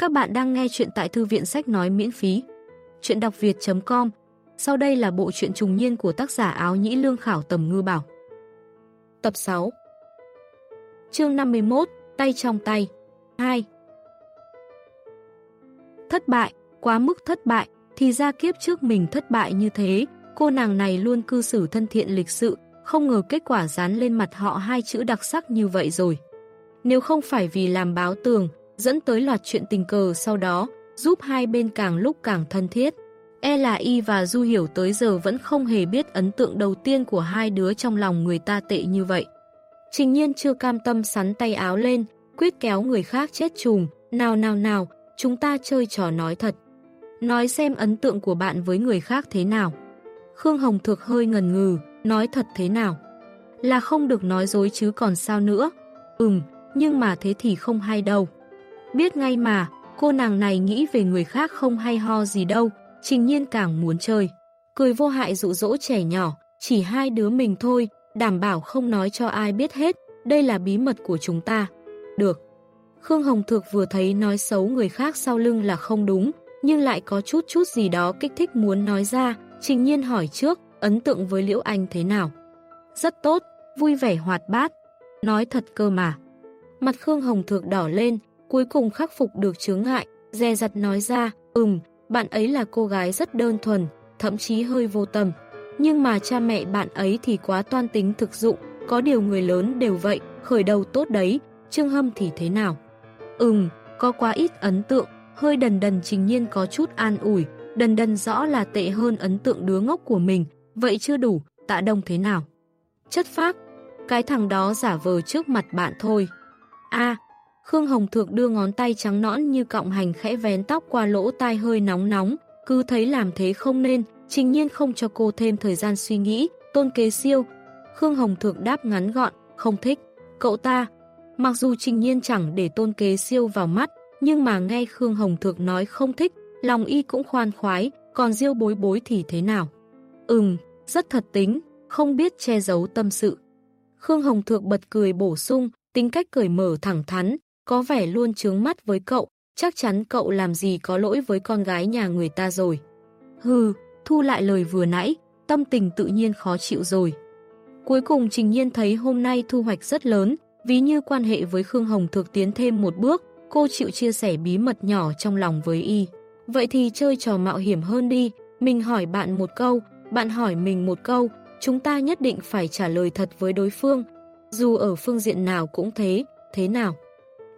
Các bạn đang nghe chuyện tại thư viện sách nói miễn phí. Chuyện đọc việt.com Sau đây là bộ truyện trùng niên của tác giả áo nhĩ lương khảo tầm ngư bảo. Tập 6 Chương 51 Tay trong tay 2 Thất bại, quá mức thất bại, thì ra kiếp trước mình thất bại như thế, cô nàng này luôn cư xử thân thiện lịch sự, không ngờ kết quả dán lên mặt họ hai chữ đặc sắc như vậy rồi. Nếu không phải vì làm báo tường, dẫn tới loạt chuyện tình cờ sau đó, giúp hai bên càng lúc càng thân thiết. E là Y và Du Hiểu tới giờ vẫn không hề biết ấn tượng đầu tiên của hai đứa trong lòng người ta tệ như vậy. Trình nhiên chưa cam tâm sắn tay áo lên, quyết kéo người khác chết chùm, nào nào nào, chúng ta chơi trò nói thật. Nói xem ấn tượng của bạn với người khác thế nào. Khương Hồng Thược hơi ngần ngừ, nói thật thế nào. Là không được nói dối chứ còn sao nữa. Ừm, nhưng mà thế thì không hay đâu. Biết ngay mà, cô nàng này nghĩ về người khác không hay ho gì đâu, trình nhiên càng muốn chơi. Cười vô hại dụ dỗ trẻ nhỏ, chỉ hai đứa mình thôi, đảm bảo không nói cho ai biết hết, đây là bí mật của chúng ta. Được. Khương Hồng Thược vừa thấy nói xấu người khác sau lưng là không đúng, nhưng lại có chút chút gì đó kích thích muốn nói ra, trình nhiên hỏi trước, ấn tượng với Liễu Anh thế nào? Rất tốt, vui vẻ hoạt bát. Nói thật cơ mà. Mặt Khương Hồng Thược đỏ lên, cuối cùng khắc phục được chướng ngại, dè dặt nói ra, ừm, bạn ấy là cô gái rất đơn thuần, thậm chí hơi vô tâm. Nhưng mà cha mẹ bạn ấy thì quá toan tính thực dụng, có điều người lớn đều vậy, khởi đầu tốt đấy, Trương Hâm thì thế nào? Ừm, có quá ít ấn tượng, hơi đần đần trình nhiên có chút an ủi, đần đần rõ là tệ hơn ấn tượng đứa ngốc của mình, vậy chưa đủ, tạ đông thế nào? Chất phác, cái thằng đó giả vờ trước mặt bạn thôi. a Khương Hồng Thược đưa ngón tay trắng nõn như cọng hành khẽ vén tóc qua lỗ tai hơi nóng nóng, cứ thấy làm thế không nên, trình nhiên không cho cô thêm thời gian suy nghĩ, tôn kế siêu. Khương Hồng Thược đáp ngắn gọn, không thích. Cậu ta, mặc dù trình nhiên chẳng để tôn kế siêu vào mắt, nhưng mà nghe Khương Hồng Thược nói không thích, lòng y cũng khoan khoái, còn diêu bối bối thì thế nào? Ừm, rất thật tính, không biết che giấu tâm sự. Khương Hồng Thược bật cười bổ sung, tính cách cởi mở thẳng thắn, có vẻ luôn trướng mắt với cậu, chắc chắn cậu làm gì có lỗi với con gái nhà người ta rồi. Hừ, thu lại lời vừa nãy, tâm tình tự nhiên khó chịu rồi. Cuối cùng Trình Nhiên thấy hôm nay thu hoạch rất lớn, ví như quan hệ với Khương Hồng thực tiến thêm một bước, cô chịu chia sẻ bí mật nhỏ trong lòng với y. Vậy thì chơi trò mạo hiểm hơn đi, mình hỏi bạn một câu, bạn hỏi mình một câu, chúng ta nhất định phải trả lời thật với đối phương, dù ở phương diện nào cũng thế, thế nào.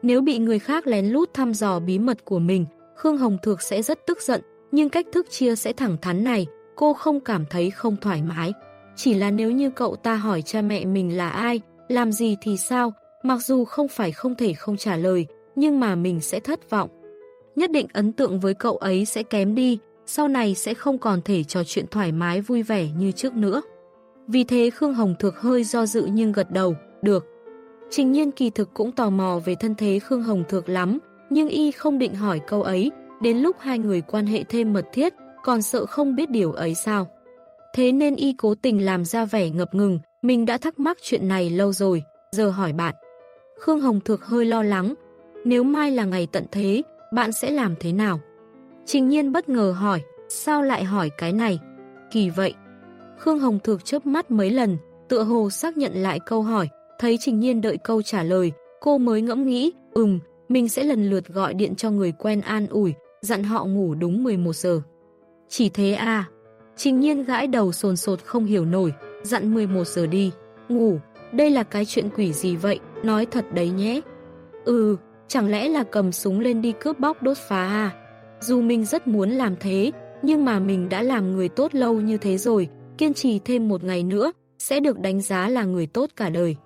Nếu bị người khác lén lút thăm dò bí mật của mình, Khương Hồng Thược sẽ rất tức giận, nhưng cách thức chia sẽ thẳng thắn này, cô không cảm thấy không thoải mái. Chỉ là nếu như cậu ta hỏi cha mẹ mình là ai, làm gì thì sao, mặc dù không phải không thể không trả lời, nhưng mà mình sẽ thất vọng. Nhất định ấn tượng với cậu ấy sẽ kém đi, sau này sẽ không còn thể trò chuyện thoải mái vui vẻ như trước nữa. Vì thế Khương Hồng Thược hơi do dự nhưng gật đầu, được. Trình nhiên kỳ thực cũng tò mò về thân thế Khương Hồng Thược lắm, nhưng y không định hỏi câu ấy, đến lúc hai người quan hệ thêm mật thiết, còn sợ không biết điều ấy sao. Thế nên y cố tình làm ra vẻ ngập ngừng, mình đã thắc mắc chuyện này lâu rồi, giờ hỏi bạn. Khương Hồng Thược hơi lo lắng, nếu mai là ngày tận thế, bạn sẽ làm thế nào? Trình nhiên bất ngờ hỏi, sao lại hỏi cái này? Kỳ vậy. Khương Hồng Thược chớp mắt mấy lần, tựa hồ xác nhận lại câu hỏi, Thấy Trình Nhiên đợi câu trả lời, cô mới ngẫm nghĩ, ừm, mình sẽ lần lượt gọi điện cho người quen an ủi, dặn họ ngủ đúng 11 giờ. Chỉ thế à? Trình Nhiên gãi đầu sồn sột không hiểu nổi, dặn 11 giờ đi, ngủ, đây là cái chuyện quỷ gì vậy, nói thật đấy nhé. Ừ, chẳng lẽ là cầm súng lên đi cướp bóc đốt phá à? Dù mình rất muốn làm thế, nhưng mà mình đã làm người tốt lâu như thế rồi, kiên trì thêm một ngày nữa, sẽ được đánh giá là người tốt cả đời.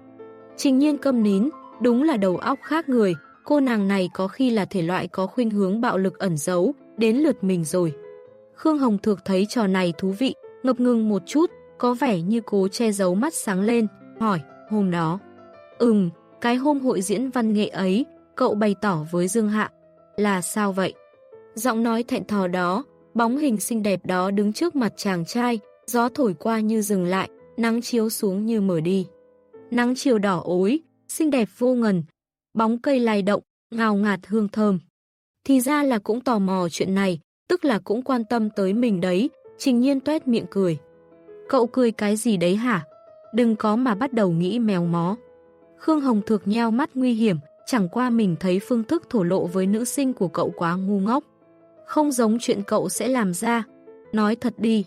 Trình nhiên câm nín, đúng là đầu óc khác người, cô nàng này có khi là thể loại có khuynh hướng bạo lực ẩn giấu, đến lượt mình rồi. Khương Hồng Thược thấy trò này thú vị, ngập ngừng một chút, có vẻ như cố che giấu mắt sáng lên, hỏi, hôm đó. Ừm, cái hôm hội diễn văn nghệ ấy, cậu bày tỏ với Dương Hạ, là sao vậy? Giọng nói thẹn thò đó, bóng hình xinh đẹp đó đứng trước mặt chàng trai, gió thổi qua như dừng lại, nắng chiếu xuống như mở đi. Nắng chiều đỏ ối, xinh đẹp vô ngần, bóng cây lay động, ngào ngạt hương thơm. Thì ra là cũng tò mò chuyện này, tức là cũng quan tâm tới mình đấy, trình nhiên tuét miệng cười. Cậu cười cái gì đấy hả? Đừng có mà bắt đầu nghĩ mèo mó. Khương Hồng Thược nheo mắt nguy hiểm, chẳng qua mình thấy phương thức thổ lộ với nữ sinh của cậu quá ngu ngốc. Không giống chuyện cậu sẽ làm ra. Nói thật đi.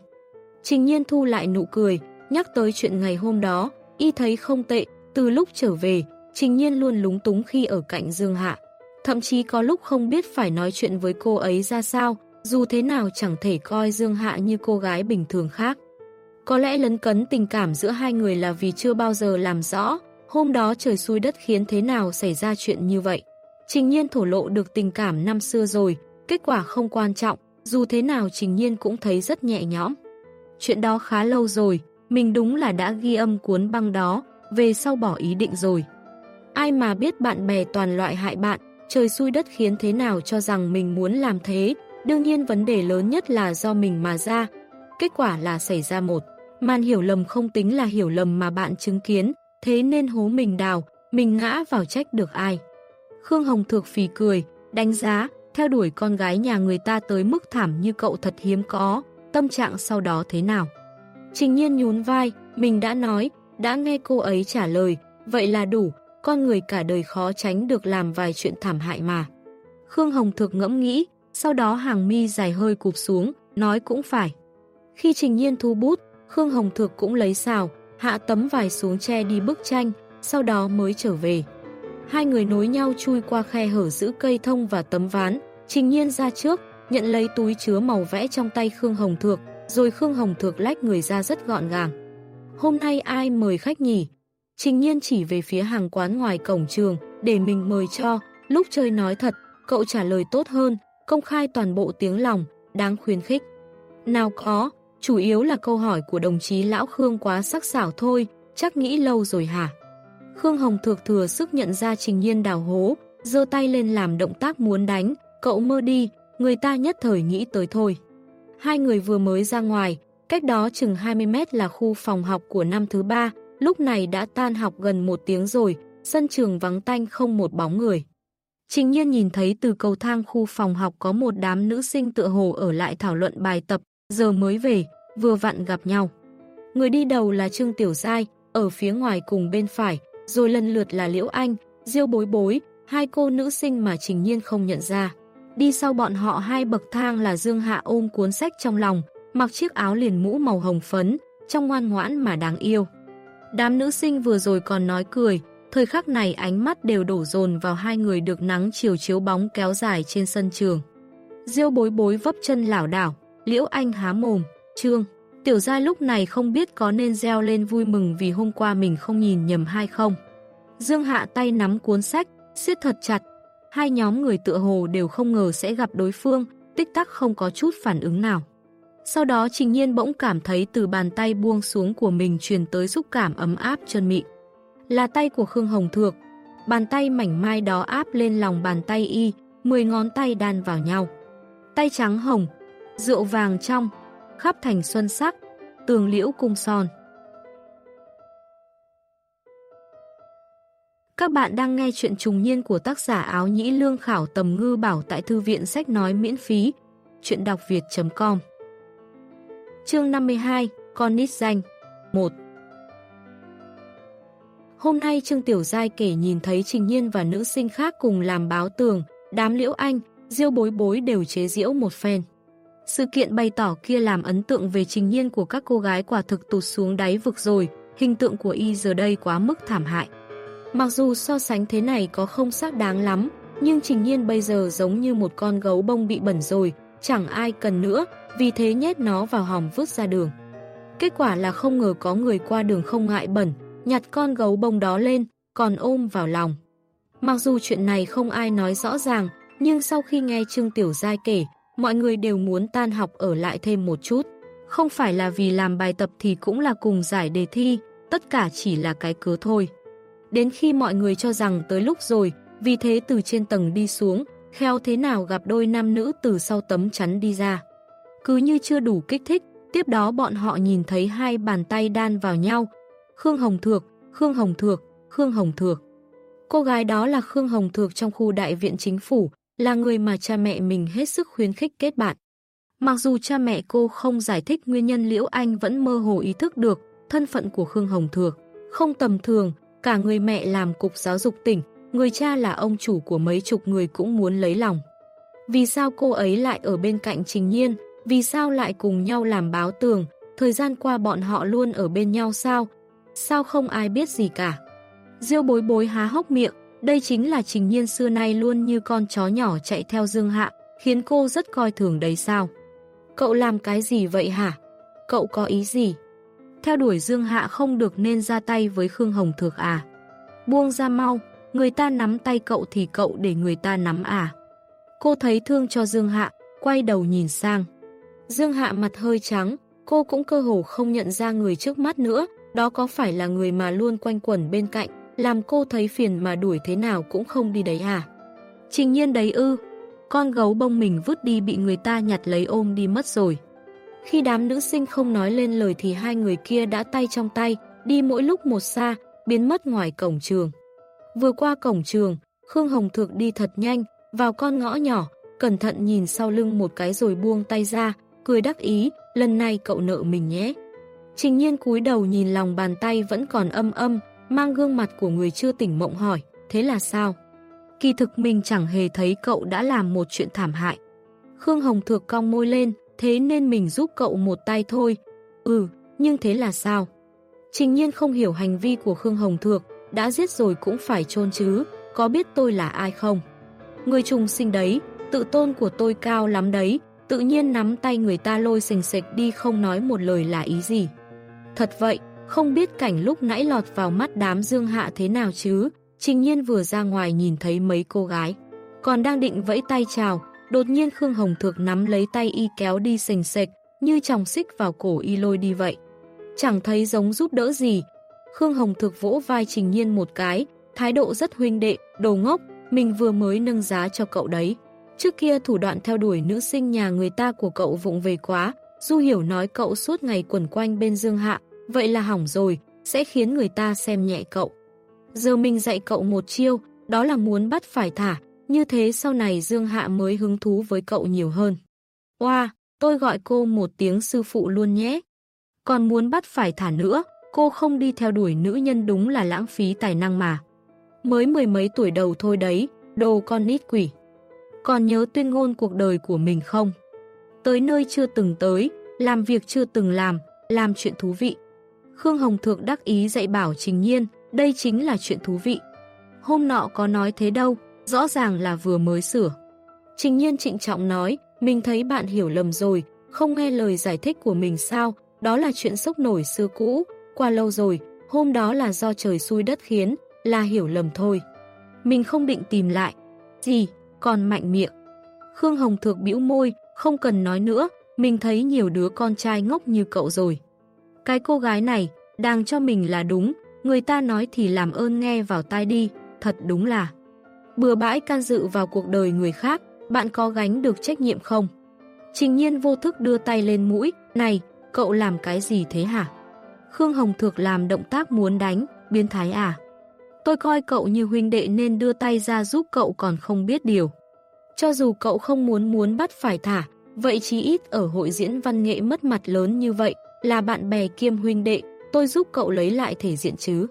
Trình nhiên thu lại nụ cười, nhắc tới chuyện ngày hôm đó, y thấy không tệ, từ lúc trở về, trình nhiên luôn lúng túng khi ở cạnh Dương Hạ. Thậm chí có lúc không biết phải nói chuyện với cô ấy ra sao, dù thế nào chẳng thể coi Dương Hạ như cô gái bình thường khác. Có lẽ lấn cấn tình cảm giữa hai người là vì chưa bao giờ làm rõ, hôm đó trời xui đất khiến thế nào xảy ra chuyện như vậy. Trình nhiên thổ lộ được tình cảm năm xưa rồi, kết quả không quan trọng, dù thế nào Trình nhiên cũng thấy rất nhẹ nhõm. Chuyện đó khá lâu rồi, mình đúng là đã ghi âm cuốn băng đó, về sau bỏ ý định rồi. Ai mà biết bạn bè toàn loại hại bạn, trời xui đất khiến thế nào cho rằng mình muốn làm thế, đương nhiên vấn đề lớn nhất là do mình mà ra. Kết quả là xảy ra một. Màn hiểu lầm không tính là hiểu lầm mà bạn chứng kiến, thế nên hố mình đào, mình ngã vào trách được ai. Khương Hồng Thược phì cười, đánh giá, theo đuổi con gái nhà người ta tới mức thảm như cậu thật hiếm có, tâm trạng sau đó thế nào. Trình nhiên nhún vai, mình đã nói, đã nghe cô ấy trả lời, vậy là đủ, con người cả đời khó tránh được làm vài chuyện thảm hại mà. Khương Hồng Thược ngẫm nghĩ, sau đó hàng mi dài hơi cụp xuống, nói cũng phải. Khi Trình Nhiên thu bút, Khương Hồng Thược cũng lấy xào, hạ tấm vải xuống che đi bức tranh, sau đó mới trở về. Hai người nối nhau chui qua khe hở giữ cây thông và tấm ván, Trình Nhiên ra trước, nhận lấy túi chứa màu vẽ trong tay Khương Hồng Thược, rồi Khương Hồng Thược lách người ra rất gọn gàng. Hôm nay ai mời khách nhỉ? Trình Nhiên chỉ về phía hàng quán ngoài cổng trường, để mình mời cho, lúc chơi nói thật, cậu trả lời tốt hơn, công khai toàn bộ tiếng lòng, đáng khuyến khích. Nào có, chủ yếu là câu hỏi của đồng chí Lão Khương quá sắc sảo thôi, chắc nghĩ lâu rồi hả? Khương Hồng Thược thừa sức nhận ra Trình Nhiên đào hố, giơ tay lên làm động tác muốn đánh, cậu mơ đi, người ta nhất thời nghĩ tới thôi. Hai người vừa mới ra ngoài, cách đó chừng 20 mét là khu phòng học của năm thứ ba, lúc này đã tan học gần một tiếng rồi, sân trường vắng tanh không một bóng người. Trình nhiên nhìn thấy từ cầu thang khu phòng học có một đám nữ sinh tựa hồ ở lại thảo luận bài tập, giờ mới về, vừa vặn gặp nhau. Người đi đầu là Trương Tiểu Giai, ở phía ngoài cùng bên phải, rồi lần lượt là Liễu Anh, Diêu Bối Bối, hai cô nữ sinh mà Trình Nhiên không nhận ra. Đi sau bọn họ hai bậc thang là Dương Hạ ôm cuốn sách trong lòng, mặc chiếc áo liền mũ màu hồng phấn, trong ngoan ngoãn mà đáng yêu. Đám nữ sinh vừa rồi còn nói cười, thời khắc này ánh mắt đều đổ dồn vào hai người được nắng chiều chiếu bóng kéo dài trên sân trường. Diêu bối bối vấp chân lảo đảo, liễu anh há mồm, trương. Tiểu giai lúc này không biết có nên reo lên vui mừng vì hôm qua mình không nhìn nhầm hay không. Dương hạ tay nắm cuốn sách, siết thật chặt. Hai nhóm người tựa hồ đều không ngờ sẽ gặp đối phương, tích tắc không có chút phản ứng nào. Sau đó Trình Nhiên bỗng cảm thấy từ bàn tay buông xuống của mình truyền tới xúc cảm ấm áp chân mịn. Là tay của Khương Hồng Thược. Bàn tay mảnh mai đó áp lên lòng bàn tay y, 10 ngón tay đan vào nhau. Tay trắng hồng, rượu vàng trong, khắp thành xuân sắc, tường liễu cung son. Các bạn đang nghe chuyện trùng niên của tác giả áo nhĩ lương khảo tầm ngư bảo tại thư viện sách nói miễn phí. Chuyện đọc việt.com Chương 52 Con nít danh 1 Hôm nay Trương Tiểu Giai kể nhìn thấy Trình Nhiên và nữ sinh khác cùng làm báo tường, đám liễu anh, diêu bối bối đều chế diễu một phen. Sự kiện bày tỏ kia làm ấn tượng về Trình Nhiên của các cô gái quả thực tụt xuống đáy vực rồi, hình tượng của y giờ đây quá mức thảm hại. Mặc dù so sánh thế này có không xác đáng lắm, nhưng Trình Nhiên bây giờ giống như một con gấu bông bị bẩn rồi, chẳng ai cần nữa, vì thế nhét nó vào hòm vứt ra đường. Kết quả là không ngờ có người qua đường không ngại bẩn, nhặt con gấu bông đó lên, còn ôm vào lòng. Mặc dù chuyện này không ai nói rõ ràng, nhưng sau khi nghe Trương Tiểu Giai kể, mọi người đều muốn tan học ở lại thêm một chút. Không phải là vì làm bài tập thì cũng là cùng giải đề thi, tất cả chỉ là cái cớ thôi. Đến khi mọi người cho rằng tới lúc rồi, vì thế từ trên tầng đi xuống, kheo thế nào gặp đôi nam nữ từ sau tấm chắn đi ra. Cứ như chưa đủ kích thích, tiếp đó bọn họ nhìn thấy hai bàn tay đan vào nhau. Khương Hồng Thược, Khương Hồng Thược, Khương Hồng Thược. Cô gái đó là Khương Hồng Thược trong khu đại viện chính phủ, là người mà cha mẹ mình hết sức khuyến khích kết bạn. Mặc dù cha mẹ cô không giải thích nguyên nhân Liễu Anh vẫn mơ hồ ý thức được thân phận của Khương Hồng Thược. Không tầm thường, cả người mẹ làm cục giáo dục tỉnh, người cha là ông chủ của mấy chục người cũng muốn lấy lòng. Vì sao cô ấy lại ở bên cạnh Trình Nhiên? Vì sao lại cùng nhau làm báo tường? Thời gian qua bọn họ luôn ở bên nhau sao? Sao không ai biết gì cả? Diêu bối bối há hốc miệng, đây chính là Trình Nhiên xưa nay luôn như con chó nhỏ chạy theo Dương Hạ, khiến cô rất coi thường đấy sao? Cậu làm cái gì vậy hả? Cậu có ý gì? Theo đuổi Dương Hạ không được nên ra tay với Khương Hồng Thược à? Buông ra mau, người ta nắm tay cậu thì cậu để người ta nắm à? Cô thấy thương cho Dương Hạ, quay đầu nhìn sang. Dương Hạ mặt hơi trắng, cô cũng cơ hồ không nhận ra người trước mắt nữa, đó có phải là người mà luôn quanh quẩn bên cạnh, làm cô thấy phiền mà đuổi thế nào cũng không đi đấy à? Trình nhiên đấy ư, con gấu bông mình vứt đi bị người ta nhặt lấy ôm đi mất rồi. Khi đám nữ sinh không nói lên lời thì hai người kia đã tay trong tay, đi mỗi lúc một xa, biến mất ngoài cổng trường. Vừa qua cổng trường, Khương Hồng Thược đi thật nhanh, vào con ngõ nhỏ, cẩn thận nhìn sau lưng một cái rồi buông tay ra, cười đắc ý, lần này cậu nợ mình nhé. Trình nhiên cúi đầu nhìn lòng bàn tay vẫn còn âm âm, mang gương mặt của người chưa tỉnh mộng hỏi, thế là sao? Kỳ thực mình chẳng hề thấy cậu đã làm một chuyện thảm hại. Khương Hồng Thược cong môi lên, thế nên mình giúp cậu một tay thôi. Ừ, nhưng thế là sao? Trình nhiên không hiểu hành vi của Khương Hồng Thược, đã giết rồi cũng phải chôn chứ, có biết tôi là ai không? Người trùng sinh đấy, tự tôn của tôi cao lắm đấy, tự nhiên nắm tay người ta lôi sình sịch đi không nói một lời là ý gì. Thật vậy, không biết cảnh lúc nãy lọt vào mắt đám dương hạ thế nào chứ, trình nhiên vừa ra ngoài nhìn thấy mấy cô gái. Còn đang định vẫy tay chào, đột nhiên Khương Hồng Thược nắm lấy tay y kéo đi sình sệt như chồng xích vào cổ y lôi đi vậy. Chẳng thấy giống giúp đỡ gì. Khương Hồng Thược vỗ vai trình nhiên một cái, thái độ rất huynh đệ, đồ ngốc, mình vừa mới nâng giá cho cậu đấy. Trước kia thủ đoạn theo đuổi nữ sinh nhà người ta của cậu vụng về quá, Du Hiểu nói cậu suốt ngày quẩn quanh bên Dương Hạ, vậy là hỏng rồi, sẽ khiến người ta xem nhẹ cậu. Giờ mình dạy cậu một chiêu, đó là muốn bắt phải thả, như thế sau này Dương Hạ mới hứng thú với cậu nhiều hơn. Oa, wow, tôi gọi cô một tiếng sư phụ luôn nhé. Còn muốn bắt phải thả nữa, cô không đi theo đuổi nữ nhân đúng là lãng phí tài năng mà. Mới mười mấy tuổi đầu thôi đấy, đồ con nít quỷ. Còn nhớ tuyên ngôn cuộc đời của mình không? Tới nơi chưa từng tới, làm việc chưa từng làm, làm chuyện thú vị. Khương Hồng Thượng đắc ý dạy bảo Trình Nhiên, đây chính là chuyện thú vị. Hôm nọ có nói thế đâu, rõ ràng là vừa mới sửa. Trình Nhiên trịnh trọng nói, mình thấy bạn hiểu lầm rồi, không nghe lời giải thích của mình sao, đó là chuyện sốc nổi xưa cũ, qua lâu rồi, hôm đó là do trời xui đất khiến, là hiểu lầm thôi. Mình không định tìm lại. Gì, còn mạnh miệng. Khương Hồng Thược bĩu môi, không cần nói nữa, mình thấy nhiều đứa con trai ngốc như cậu rồi. Cái cô gái này, đang cho mình là đúng, người ta nói thì làm ơn nghe vào tai đi, thật đúng là. Bừa bãi can dự vào cuộc đời người khác, bạn có gánh được trách nhiệm không? Trình nhiên vô thức đưa tay lên mũi, này, cậu làm cái gì thế hả? Khương Hồng Thược làm động tác muốn đánh, biến thái à? Tôi coi cậu như huynh đệ nên đưa tay ra giúp cậu còn không biết điều. Cho dù cậu không muốn muốn bắt phải thả, vậy chí ít ở hội diễn văn nghệ mất mặt lớn như vậy, là bạn bè kiêm huynh đệ, tôi giúp cậu lấy lại thể diện chứ.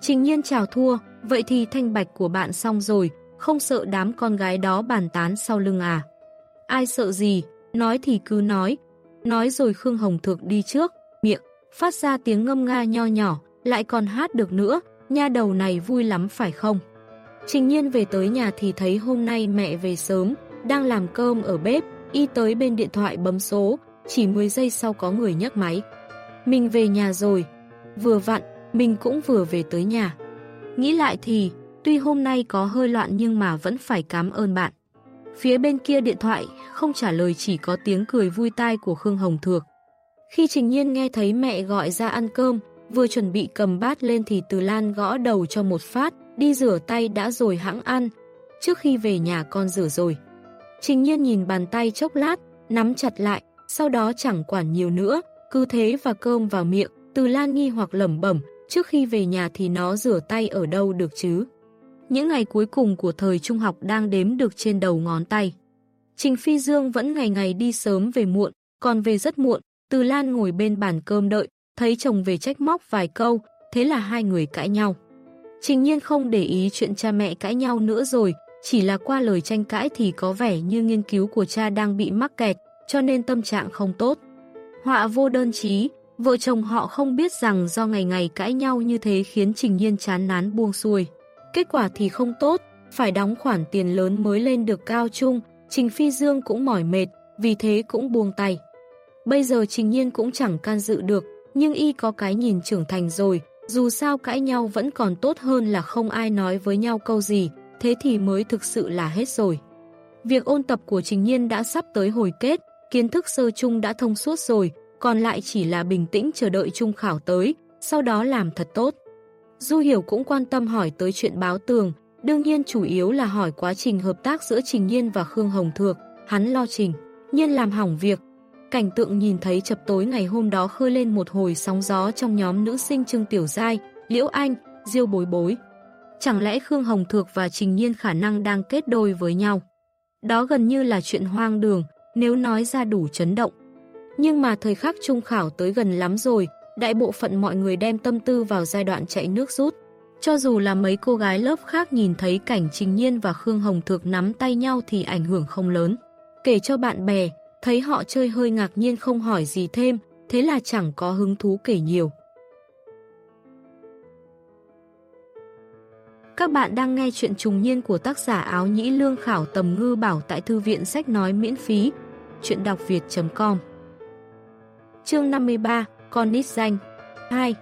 Trình nhiên chào thua, vậy thì thanh bạch của bạn xong rồi, không sợ đám con gái đó bàn tán sau lưng à. Ai sợ gì, nói thì cứ nói. Nói rồi Khương Hồng Thược đi trước, miệng, phát ra tiếng ngâm nga nho nhỏ, lại còn hát được nữa, nha đầu này vui lắm phải không? Trình nhiên về tới nhà thì thấy hôm nay mẹ về sớm, đang làm cơm ở bếp, y tới bên điện thoại bấm số, chỉ 10 giây sau có người nhấc máy. Mình về nhà rồi, vừa vặn, mình cũng vừa về tới nhà. Nghĩ lại thì, tuy hôm nay có hơi loạn nhưng mà vẫn phải cảm ơn bạn. Phía bên kia điện thoại không trả lời chỉ có tiếng cười vui tai của Khương Hồng Thược. Khi Trình Nhiên nghe thấy mẹ gọi ra ăn cơm, vừa chuẩn bị cầm bát lên thì Từ Lan gõ đầu cho một phát, đi rửa tay đã rồi hãng ăn, trước khi về nhà con rửa rồi. Trình nhiên nhìn bàn tay chốc lát, nắm chặt lại, sau đó chẳng quản nhiều nữa, cứ thế và cơm vào miệng, Từ Lan nghi hoặc lẩm bẩm, trước khi về nhà thì nó rửa tay ở đâu được chứ. những ngày cuối cùng của thời trung học đang đếm được trên đầu ngón tay. Trình Phi Dương vẫn ngày ngày đi sớm về muộn, còn về rất muộn, Từ Lan ngồi bên bàn cơm đợi, thấy chồng về trách móc vài câu, thế là hai người cãi nhau. Trình nhiên không để ý chuyện cha mẹ cãi nhau nữa rồi, chỉ là qua lời tranh cãi thì có vẻ như nghiên cứu của cha đang bị mắc kẹt, cho nên tâm trạng không tốt. Họa vô đơn chí, vợ chồng họ không biết rằng do ngày ngày cãi nhau như thế khiến Trình Nhiên chán nán buông xuôi. Kết quả thì không tốt, phải đóng khoản tiền lớn mới lên được cao trung, Trình Phi Dương cũng mỏi mệt, vì thế cũng buông tay. Bây giờ Trình Nhiên cũng chẳng can dự được, nhưng y có cái nhìn trưởng thành rồi, dù sao cãi nhau vẫn còn tốt hơn là không ai nói với nhau câu gì, thế thì mới thực sự là hết rồi. Việc ôn tập của Trình Nhiên đã sắp tới hồi kết, kiến thức sơ chung đã thông suốt rồi, còn lại chỉ là bình tĩnh chờ đợi trung khảo tới, sau đó làm thật tốt. Du Hiểu cũng quan tâm hỏi tới chuyện báo tường, đương nhiên chủ yếu là hỏi quá trình hợp tác giữa Trình Nhiên và Khương Hồng Thược, hắn lo Trình, Nhiên làm hỏng việc. Cảnh tượng nhìn thấy chập tối ngày hôm đó khơi lên một hồi sóng gió trong nhóm nữ sinh Trương Tiểu Giai, Liễu Anh, Diêu Bối Bối. Chẳng lẽ Khương Hồng Thược và Trình Nhiên khả năng đang kết đôi với nhau? Đó gần như là chuyện hoang đường, nếu nói ra đủ chấn động. Nhưng mà thời khắc trung khảo tới gần lắm rồi, đại bộ phận mọi người đem tâm tư vào giai đoạn chạy nước rút. Cho dù là mấy cô gái lớp khác nhìn thấy cảnh Trình Nhiên và Khương Hồng Thược nắm tay nhau thì ảnh hưởng không lớn. Kể cho bạn bè, thấy họ chơi hơi ngạc nhiên không hỏi gì thêm, thế là chẳng có hứng thú kể nhiều. Các bạn đang nghe chuyện trùng niên của tác giả áo nhĩ lương khảo tầm ngư bảo tại thư viện sách nói miễn phí. Chuyện đọc việt.com Chương 53 Con nít danh 2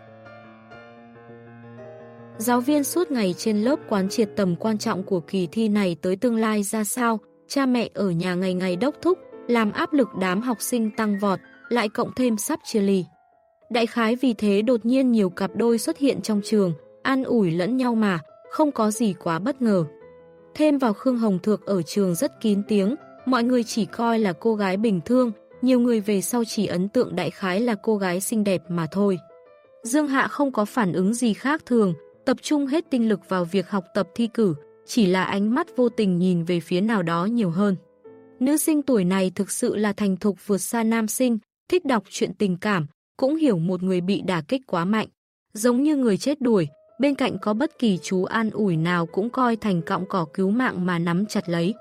Giáo viên suốt ngày trên lớp quán triệt tầm quan trọng của kỳ thi này tới tương lai ra sao, cha mẹ ở nhà ngày ngày đốc thúc, làm áp lực đám học sinh tăng vọt, lại cộng thêm sắp chia ly. Đại khái vì thế đột nhiên nhiều cặp đôi xuất hiện trong trường, an ủi lẫn nhau mà, không có gì quá bất ngờ. Thêm vào Khương Hồng Thược ở trường rất kín tiếng, mọi người chỉ coi là cô gái bình thường, nhiều người về sau chỉ ấn tượng đại khái là cô gái xinh đẹp mà thôi. Dương Hạ không có phản ứng gì khác thường, tập trung hết tinh lực vào việc học tập thi cử, chỉ là ánh mắt vô tình nhìn về phía nào đó nhiều hơn. Nữ sinh tuổi này thực sự là thành thục vượt xa nam sinh, thích đọc chuyện tình cảm, cũng hiểu một người bị đả kích quá mạnh. Giống như người chết đuổi, bên cạnh có bất kỳ chú an ủi nào cũng coi thành cọng cỏ cứu mạng mà nắm chặt lấy.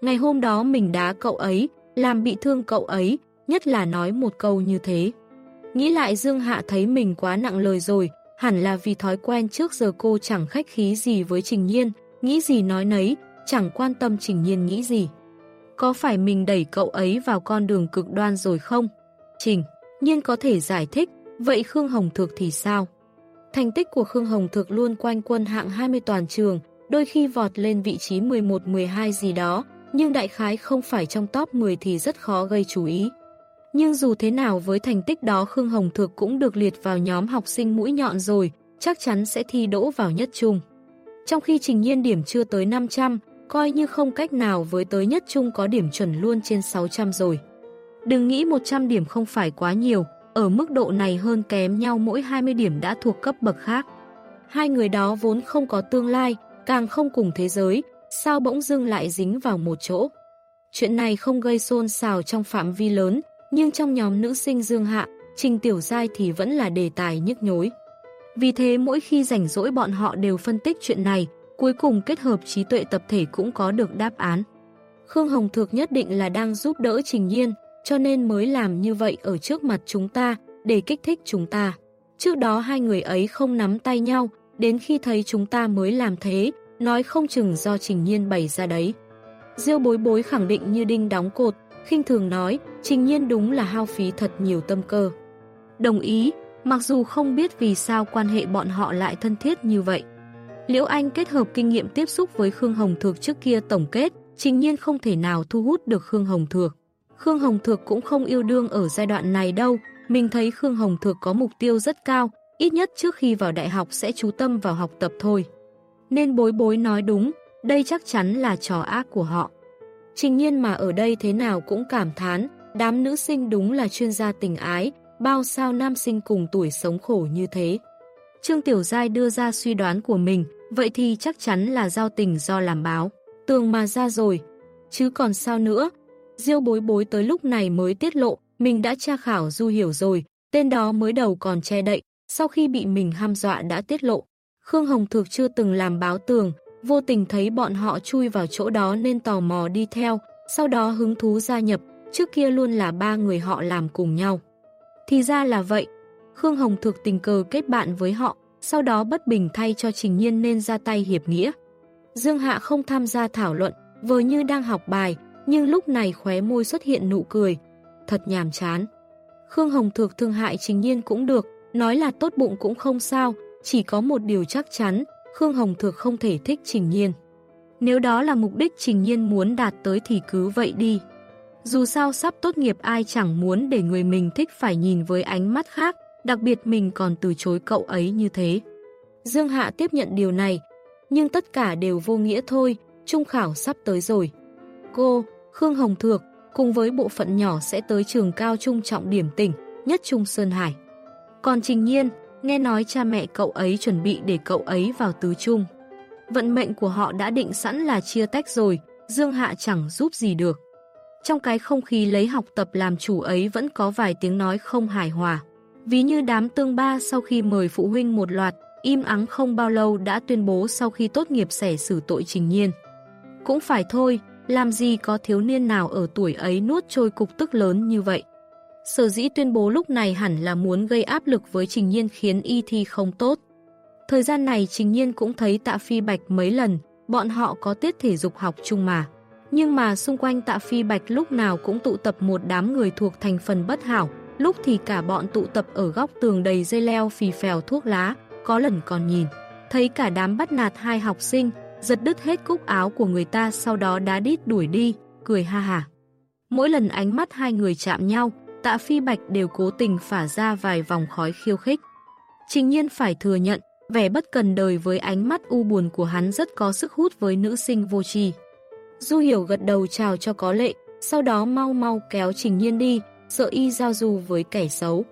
Ngày hôm đó mình đá cậu ấy, làm bị thương cậu ấy, nhất là nói một câu như thế. Nghĩ lại Dương Hạ thấy mình quá nặng lời rồi, hẳn là vì thói quen trước giờ cô chẳng khách khí gì với Trình Nhiên, nghĩ gì nói nấy, chẳng quan tâm Trình Nhiên nghĩ gì. Có phải mình đẩy cậu ấy vào con đường cực đoan rồi không? Trình, Nhiên có thể giải thích, vậy Khương Hồng Thược thì sao? Thành tích của Khương Hồng Thược luôn quanh quân hạng 20 toàn trường, đôi khi vọt lên vị trí 11-12 gì đó, nhưng đại khái không phải trong top 10 thì rất khó gây chú ý. Nhưng dù thế nào với thành tích đó Khương Hồng Thược cũng được liệt vào nhóm học sinh mũi nhọn rồi, chắc chắn sẽ thi đỗ vào nhất trung. Trong khi trình nhiên điểm chưa tới 500, coi như không cách nào với tới nhất trung có điểm chuẩn luôn trên 600 rồi. Đừng nghĩ 100 điểm không phải quá nhiều, ở mức độ này hơn kém nhau mỗi 20 điểm đã thuộc cấp bậc khác. Hai người đó vốn không có tương lai, càng không cùng thế giới, sao bỗng dưng lại dính vào một chỗ. Chuyện này không gây xôn xào trong phạm vi lớn, nhưng trong nhóm nữ sinh Dương Hạ, Trình Tiểu Giai thì vẫn là đề tài nhức nhối. Vì thế mỗi khi rảnh rỗi bọn họ đều phân tích chuyện này, cuối cùng kết hợp trí tuệ tập thể cũng có được đáp án. Khương Hồng Thược nhất định là đang giúp đỡ Trình Nhiên, cho nên mới làm như vậy ở trước mặt chúng ta, để kích thích chúng ta. Trước đó hai người ấy không nắm tay nhau, đến khi thấy chúng ta mới làm thế, nói không chừng do Trình Nhiên bày ra đấy. Diêu bối bối khẳng định như đinh đóng cột, khinh thường nói, Trình Nhiên đúng là hao phí thật nhiều tâm cơ. Đồng ý, mặc dù không biết vì sao quan hệ bọn họ lại thân thiết như vậy. Liễu Anh kết hợp kinh nghiệm tiếp xúc với Khương Hồng Thược trước kia tổng kết, Trình Nhiên không thể nào thu hút được Khương Hồng Thược. Khương Hồng Thược cũng không yêu đương ở giai đoạn này đâu, mình thấy Khương Hồng Thược có mục tiêu rất cao, ít nhất trước khi vào đại học sẽ chú tâm vào học tập thôi. Nên bối bối nói đúng, đây chắc chắn là trò ác của họ. Trình nhiên mà ở đây thế nào cũng cảm thán, đám nữ sinh đúng là chuyên gia tình ái, bao sao nam sinh cùng tuổi sống khổ như thế. Trương Tiểu Giai đưa ra suy đoán của mình, Vậy thì chắc chắn là giao tình do làm báo. Tường mà ra rồi. Chứ còn sao nữa? Diêu bối bối tới lúc này mới tiết lộ, mình đã tra khảo Du Hiểu rồi, tên đó mới đầu còn che đậy, sau khi bị mình ham dọa đã tiết lộ. Khương Hồng Thược chưa từng làm báo tường, vô tình thấy bọn họ chui vào chỗ đó nên tò mò đi theo, sau đó hứng thú gia nhập, trước kia luôn là ba người họ làm cùng nhau. Thì ra là vậy, Khương Hồng Thược tình cờ kết bạn với họ, sau đó bất bình thay cho Trình Nhiên nên ra tay hiệp nghĩa. Dương Hạ không tham gia thảo luận, vừa như đang học bài, nhưng lúc này khóe môi xuất hiện nụ cười. Thật nhàm chán. Khương Hồng Thược thương hại Trình Nhiên cũng được, nói là tốt bụng cũng không sao, chỉ có một điều chắc chắn, Khương Hồng Thược không thể thích Trình Nhiên. Nếu đó là mục đích Trình Nhiên muốn đạt tới thì cứ vậy đi. Dù sao sắp tốt nghiệp ai chẳng muốn để người mình thích phải nhìn với ánh mắt khác, đặc biệt mình còn từ chối cậu ấy như thế. Dương Hạ tiếp nhận điều này, nhưng tất cả đều vô nghĩa thôi, trung khảo sắp tới rồi. Cô, Khương Hồng Thược, cùng với bộ phận nhỏ sẽ tới trường cao trung trọng điểm tỉnh, nhất Trung Sơn Hải. Còn Trình Nhiên, nghe nói cha mẹ cậu ấy chuẩn bị để cậu ấy vào tứ trung. Vận mệnh của họ đã định sẵn là chia tách rồi, Dương Hạ chẳng giúp gì được. Trong cái không khí lấy học tập làm chủ ấy vẫn có vài tiếng nói không hài hòa. Ví như đám tương ba sau khi mời phụ huynh một loạt, im ắng không bao lâu đã tuyên bố sau khi tốt nghiệp sẽ xử tội trình nhiên. Cũng phải thôi, làm gì có thiếu niên nào ở tuổi ấy nuốt trôi cục tức lớn như vậy. Sở dĩ tuyên bố lúc này hẳn là muốn gây áp lực với Trình Nhiên khiến y thi không tốt. Thời gian này Trình Nhiên cũng thấy tạ phi bạch mấy lần, bọn họ có tiết thể dục học chung mà. Nhưng mà xung quanh tạ phi bạch lúc nào cũng tụ tập một đám người thuộc thành phần bất hảo, lúc thì cả bọn tụ tập ở góc tường đầy dây leo phì phèo thuốc lá, có lần còn nhìn. Thấy cả đám bắt nạt hai học sinh, giật đứt hết cúc áo của người ta sau đó đá đít đuổi đi, cười ha hả. Mỗi lần ánh mắt hai người chạm nhau, tạ phi bạch đều cố tình phả ra vài vòng khói khiêu khích. Trình nhiên phải thừa nhận, vẻ bất cần đời với ánh mắt u buồn của hắn rất có sức hút với nữ sinh vô tri. Du hiểu gật đầu chào cho có lệ, sau đó mau mau kéo trình nhiên đi, sợ y giao du với kẻ xấu.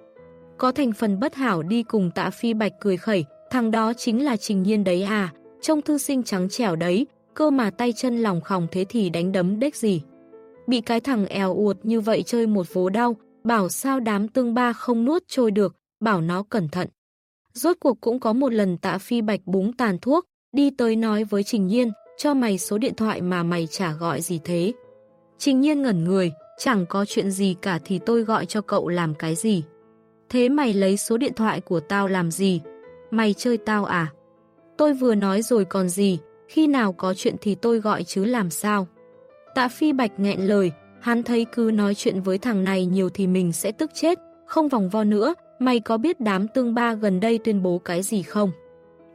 Có thành phần bất hảo đi cùng tạ phi bạch cười khẩy, thằng đó chính là trình nhiên đấy à, trông thư sinh trắng trẻo đấy, cơ mà tay chân lòng khòng thế thì đánh đấm đếch gì. Bị cái thằng èo uột như vậy chơi một vố đau, bảo sao đám tương ba không nuốt trôi được, bảo nó cẩn thận. Rốt cuộc cũng có một lần tạ phi bạch búng tàn thuốc, đi tới nói với Trình Nhiên, cho mày số điện thoại mà mày chả gọi gì thế. Trình Nhiên ngẩn người, chẳng có chuyện gì cả thì tôi gọi cho cậu làm cái gì. Thế mày lấy số điện thoại của tao làm gì? Mày chơi tao à? Tôi vừa nói rồi còn gì, khi nào có chuyện thì tôi gọi chứ làm sao? Tạ Phi Bạch nghẹn lời, hắn thấy cứ nói chuyện với thằng này nhiều thì mình sẽ tức chết, không vòng vo nữa, mày có biết đám tương ba gần đây tuyên bố cái gì không?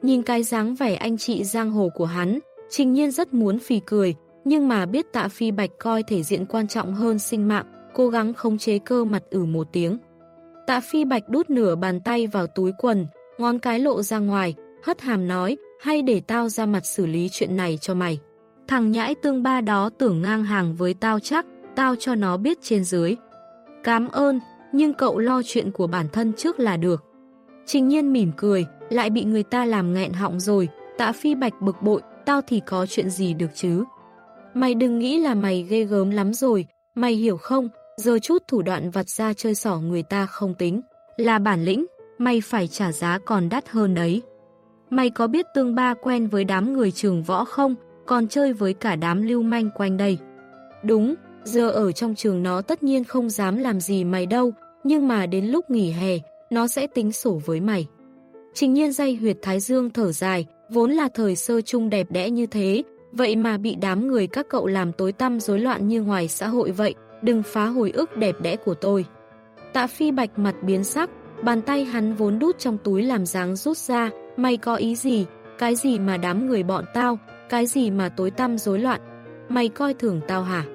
Nhìn cái dáng vẻ anh chị giang hồ của hắn, trình nhiên rất muốn phì cười, nhưng mà biết tạ phi bạch coi thể diện quan trọng hơn sinh mạng, cố gắng khống chế cơ mặt ử một tiếng. Tạ phi bạch đút nửa bàn tay vào túi quần, ngón cái lộ ra ngoài, hất hàm nói, hay để tao ra mặt xử lý chuyện này cho mày. Thằng nhãi tương ba đó tưởng ngang hàng với tao chắc, tao cho nó biết trên dưới. Cám ơn, nhưng cậu lo chuyện của bản thân trước là được. Trình nhiên mỉm cười, lại bị người ta làm nghẹn họng rồi, tạ phi bạch bực bội, tao thì có chuyện gì được chứ. Mày đừng nghĩ là mày ghê gớm lắm rồi, mày hiểu không, giờ chút thủ đoạn vặt ra chơi sỏ người ta không tính. Là bản lĩnh, mày phải trả giá còn đắt hơn đấy. Mày có biết tương ba quen với đám người trường võ không, còn chơi với cả đám lưu manh quanh đây. Đúng, giờ ở trong trường nó tất nhiên không dám làm gì mày đâu, nhưng mà đến lúc nghỉ hè, nó sẽ tính sổ với mày. Trình nhiên dây huyệt thái dương thở dài, vốn là thời sơ chung đẹp đẽ như thế, vậy mà bị đám người các cậu làm tối tăm rối loạn như ngoài xã hội vậy, đừng phá hồi ức đẹp đẽ của tôi. Tạ phi bạch mặt biến sắc, bàn tay hắn vốn đút trong túi làm dáng rút ra, mày có ý gì, cái gì mà đám người bọn tao, cái gì mà tối tăm rối loạn, mày coi thường tao hả?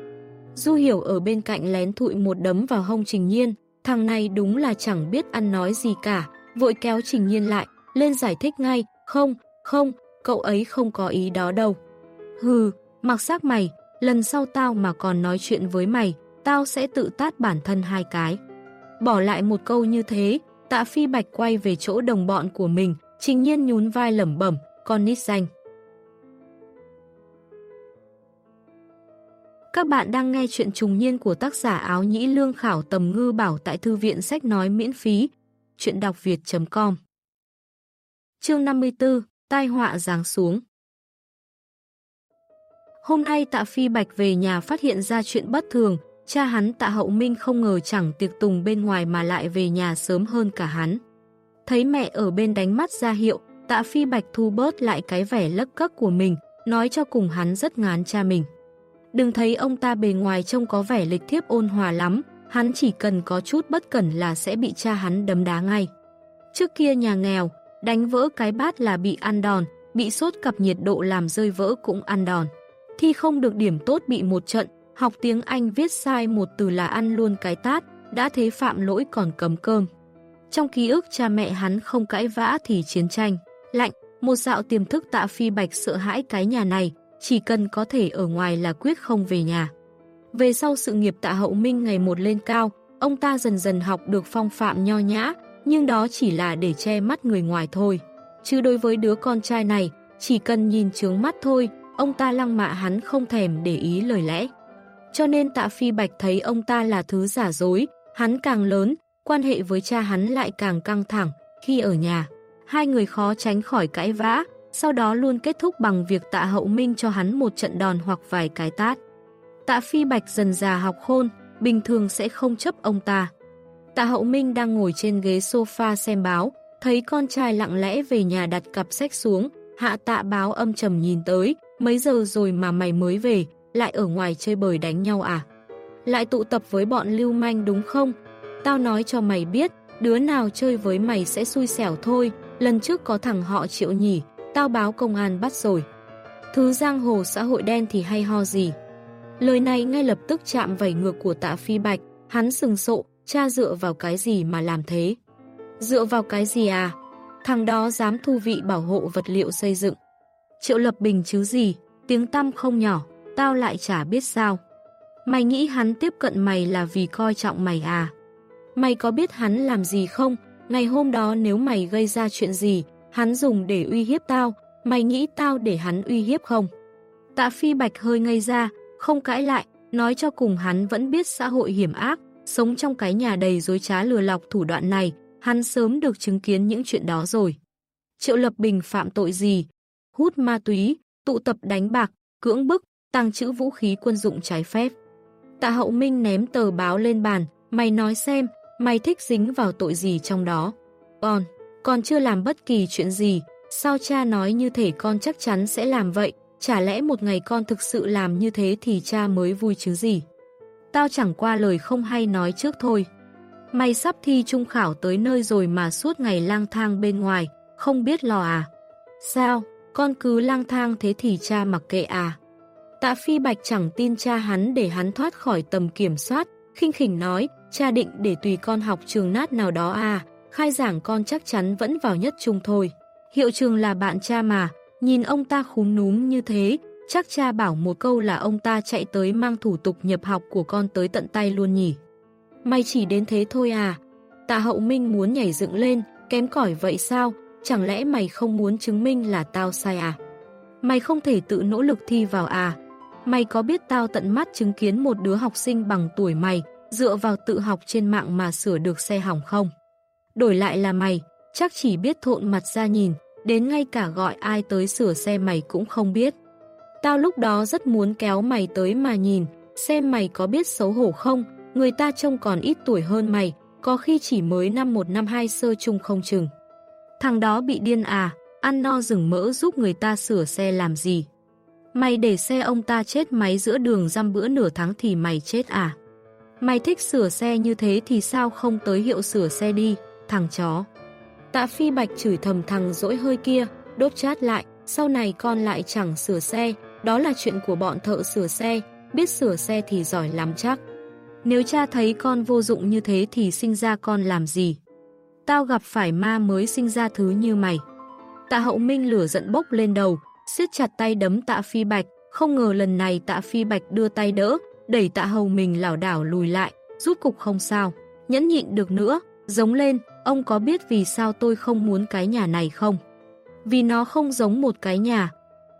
Du hiểu ở bên cạnh lén thụi một đấm vào hông Trình Nhiên, thằng này đúng là chẳng biết ăn nói gì cả, vội kéo Trình Nhiên lại, lên giải thích ngay, không, không, cậu ấy không có ý đó đâu. Hừ, mặc xác mày, lần sau tao mà còn nói chuyện với mày, tao sẽ tự tát bản thân hai cái. Bỏ lại một câu như thế, tạ phi bạch quay về chỗ đồng bọn của mình, trình nhiên nhún vai lẩm bẩm, con nít danh. Các bạn đang nghe chuyện trùng niên của tác giả áo nhĩ lương khảo tầm ngư bảo tại thư viện sách nói miễn phí. Chuyện đọc việt.com Chương 54 Tai họa giáng xuống Hôm nay tạ Phi Bạch về nhà phát hiện ra chuyện bất thường, cha hắn tạ hậu minh không ngờ chẳng tiệc tùng bên ngoài mà lại về nhà sớm hơn cả hắn. Thấy mẹ ở bên đánh mắt ra hiệu, tạ Phi Bạch thu bớt lại cái vẻ lấc cấc của mình, nói cho cùng hắn rất ngán cha mình. Đừng thấy ông ta bề ngoài trông có vẻ lịch thiếp ôn hòa lắm, hắn chỉ cần có chút bất cẩn là sẽ bị cha hắn đấm đá ngay. Trước kia nhà nghèo, đánh vỡ cái bát là bị ăn đòn, bị sốt cặp nhiệt độ làm rơi vỡ cũng ăn đòn. Thi không được điểm tốt bị một trận, học tiếng Anh viết sai một từ là ăn luôn cái tát, đã thế phạm lỗi còn cấm cơm. Trong ký ức cha mẹ hắn không cãi vã thì chiến tranh, lạnh, một dạo tiềm thức tạ phi bạch sợ hãi cái nhà này, chỉ cần có thể ở ngoài là quyết không về nhà. Về sau sự nghiệp tạ hậu minh ngày một lên cao, ông ta dần dần học được phong phạm nho nhã, nhưng đó chỉ là để che mắt người ngoài thôi. Chứ đối với đứa con trai này, chỉ cần nhìn trướng mắt thôi, ông ta lăng mạ hắn không thèm để ý lời lẽ. Cho nên tạ phi bạch thấy ông ta là thứ giả dối, hắn càng lớn, quan hệ với cha hắn lại càng căng thẳng khi ở nhà. Hai người khó tránh khỏi cãi vã, sau đó luôn kết thúc bằng việc tạ hậu minh cho hắn một trận đòn hoặc vài cái tát. Tạ phi bạch dần già học khôn, bình thường sẽ không chấp ông ta. Tạ hậu minh đang ngồi trên ghế sofa xem báo, thấy con trai lặng lẽ về nhà đặt cặp sách xuống, hạ tạ báo âm trầm nhìn tới, mấy giờ rồi mà mày mới về, lại ở ngoài chơi bời đánh nhau à? Lại tụ tập với bọn lưu manh đúng không? Tao nói cho mày biết, đứa nào chơi với mày sẽ xui xẻo thôi, lần trước có thằng họ triệu nhỉ, tao báo công an bắt rồi. Thứ giang hồ xã hội đen thì hay ho gì. Lời này ngay lập tức chạm vẩy ngược của tạ phi bạch, hắn sừng sộ, cha dựa vào cái gì mà làm thế. Dựa vào cái gì à? Thằng đó dám thu vị bảo hộ vật liệu xây dựng. Triệu Lập Bình chứ gì, tiếng tăm không nhỏ, tao lại chả biết sao. Mày nghĩ hắn tiếp cận mày là vì coi trọng mày à? Mày có biết hắn làm gì không? Ngày hôm đó nếu mày gây ra chuyện gì, hắn dùng để uy hiếp tao, mày nghĩ tao để hắn uy hiếp không? Tạ Phi Bạch hơi ngây ra, không cãi lại, nói cho cùng hắn vẫn biết xã hội hiểm ác, sống trong cái nhà đầy dối trá lừa lọc thủ đoạn này, hắn sớm được chứng kiến những chuyện đó rồi. Triệu Lập Bình phạm tội gì? Hút ma túy, tụ tập đánh bạc, cưỡng bức, tăng trữ vũ khí quân dụng trái phép. Tạ Hậu Minh ném tờ báo lên bàn, mày nói xem, mày thích dính vào tội gì trong đó. On con chưa làm bất kỳ chuyện gì, sao cha nói như thể con chắc chắn sẽ làm vậy, chả lẽ một ngày con thực sự làm như thế thì cha mới vui chứ gì. Tao chẳng qua lời không hay nói trước thôi. Mày sắp thi trung khảo tới nơi rồi mà suốt ngày lang thang bên ngoài, không biết lo à. Sao, con cứ lang thang thế thì cha mặc kệ à. Tạ Phi Bạch chẳng tin cha hắn để hắn thoát khỏi tầm kiểm soát, khinh khỉnh nói, cha định để tùy con học trường nát nào đó à, khai giảng con chắc chắn vẫn vào nhất trung thôi. Hiệu trường là bạn cha mà, nhìn ông ta khúm núm như thế, chắc cha bảo một câu là ông ta chạy tới mang thủ tục nhập học của con tới tận tay luôn nhỉ. Mày chỉ đến thế thôi à? Tạ hậu minh muốn nhảy dựng lên, kém cỏi vậy sao? Chẳng lẽ mày không muốn chứng minh là tao sai à? Mày không thể tự nỗ lực thi vào à? Mày có biết tao tận mắt chứng kiến một đứa học sinh bằng tuổi mày, dựa vào tự học trên mạng mà sửa được xe hỏng không? Đổi lại là mày, chắc chỉ biết thộn mặt ra nhìn, đến ngay cả gọi ai tới sửa xe mày cũng không biết. Tao lúc đó rất muốn kéo mày tới mà nhìn, xem mày có biết xấu hổ không, người ta trông còn ít tuổi hơn mày, có khi chỉ mới năm một năm hai sơ chung không chừng. Thằng đó bị điên à, ăn no rừng mỡ giúp người ta sửa xe làm gì? Mày để xe ông ta chết máy giữa đường giam bữa nửa tháng thì mày chết à? Mày thích sửa xe như thế thì sao không tới hiệu sửa xe đi, thằng chó. Tạ Phi Bạch chửi thầm thằng dỗi hơi kia, đốt chát lại, sau này con lại chẳng sửa xe, đó là chuyện của bọn thợ sửa xe, biết sửa xe thì giỏi lắm chắc. Nếu cha thấy con vô dụng như thế thì sinh ra con làm gì? Tao gặp phải ma mới sinh ra thứ như mày. Tạ hậu minh lửa giận bốc lên đầu, siết chặt tay đấm tạ phi bạch, không ngờ lần này tạ phi bạch đưa tay đỡ, đẩy tạ hầu mình lảo đảo lùi lại, rút cục không sao, nhẫn nhịn được nữa, giống lên, ông có biết vì sao tôi không muốn cái nhà này không? Vì nó không giống một cái nhà.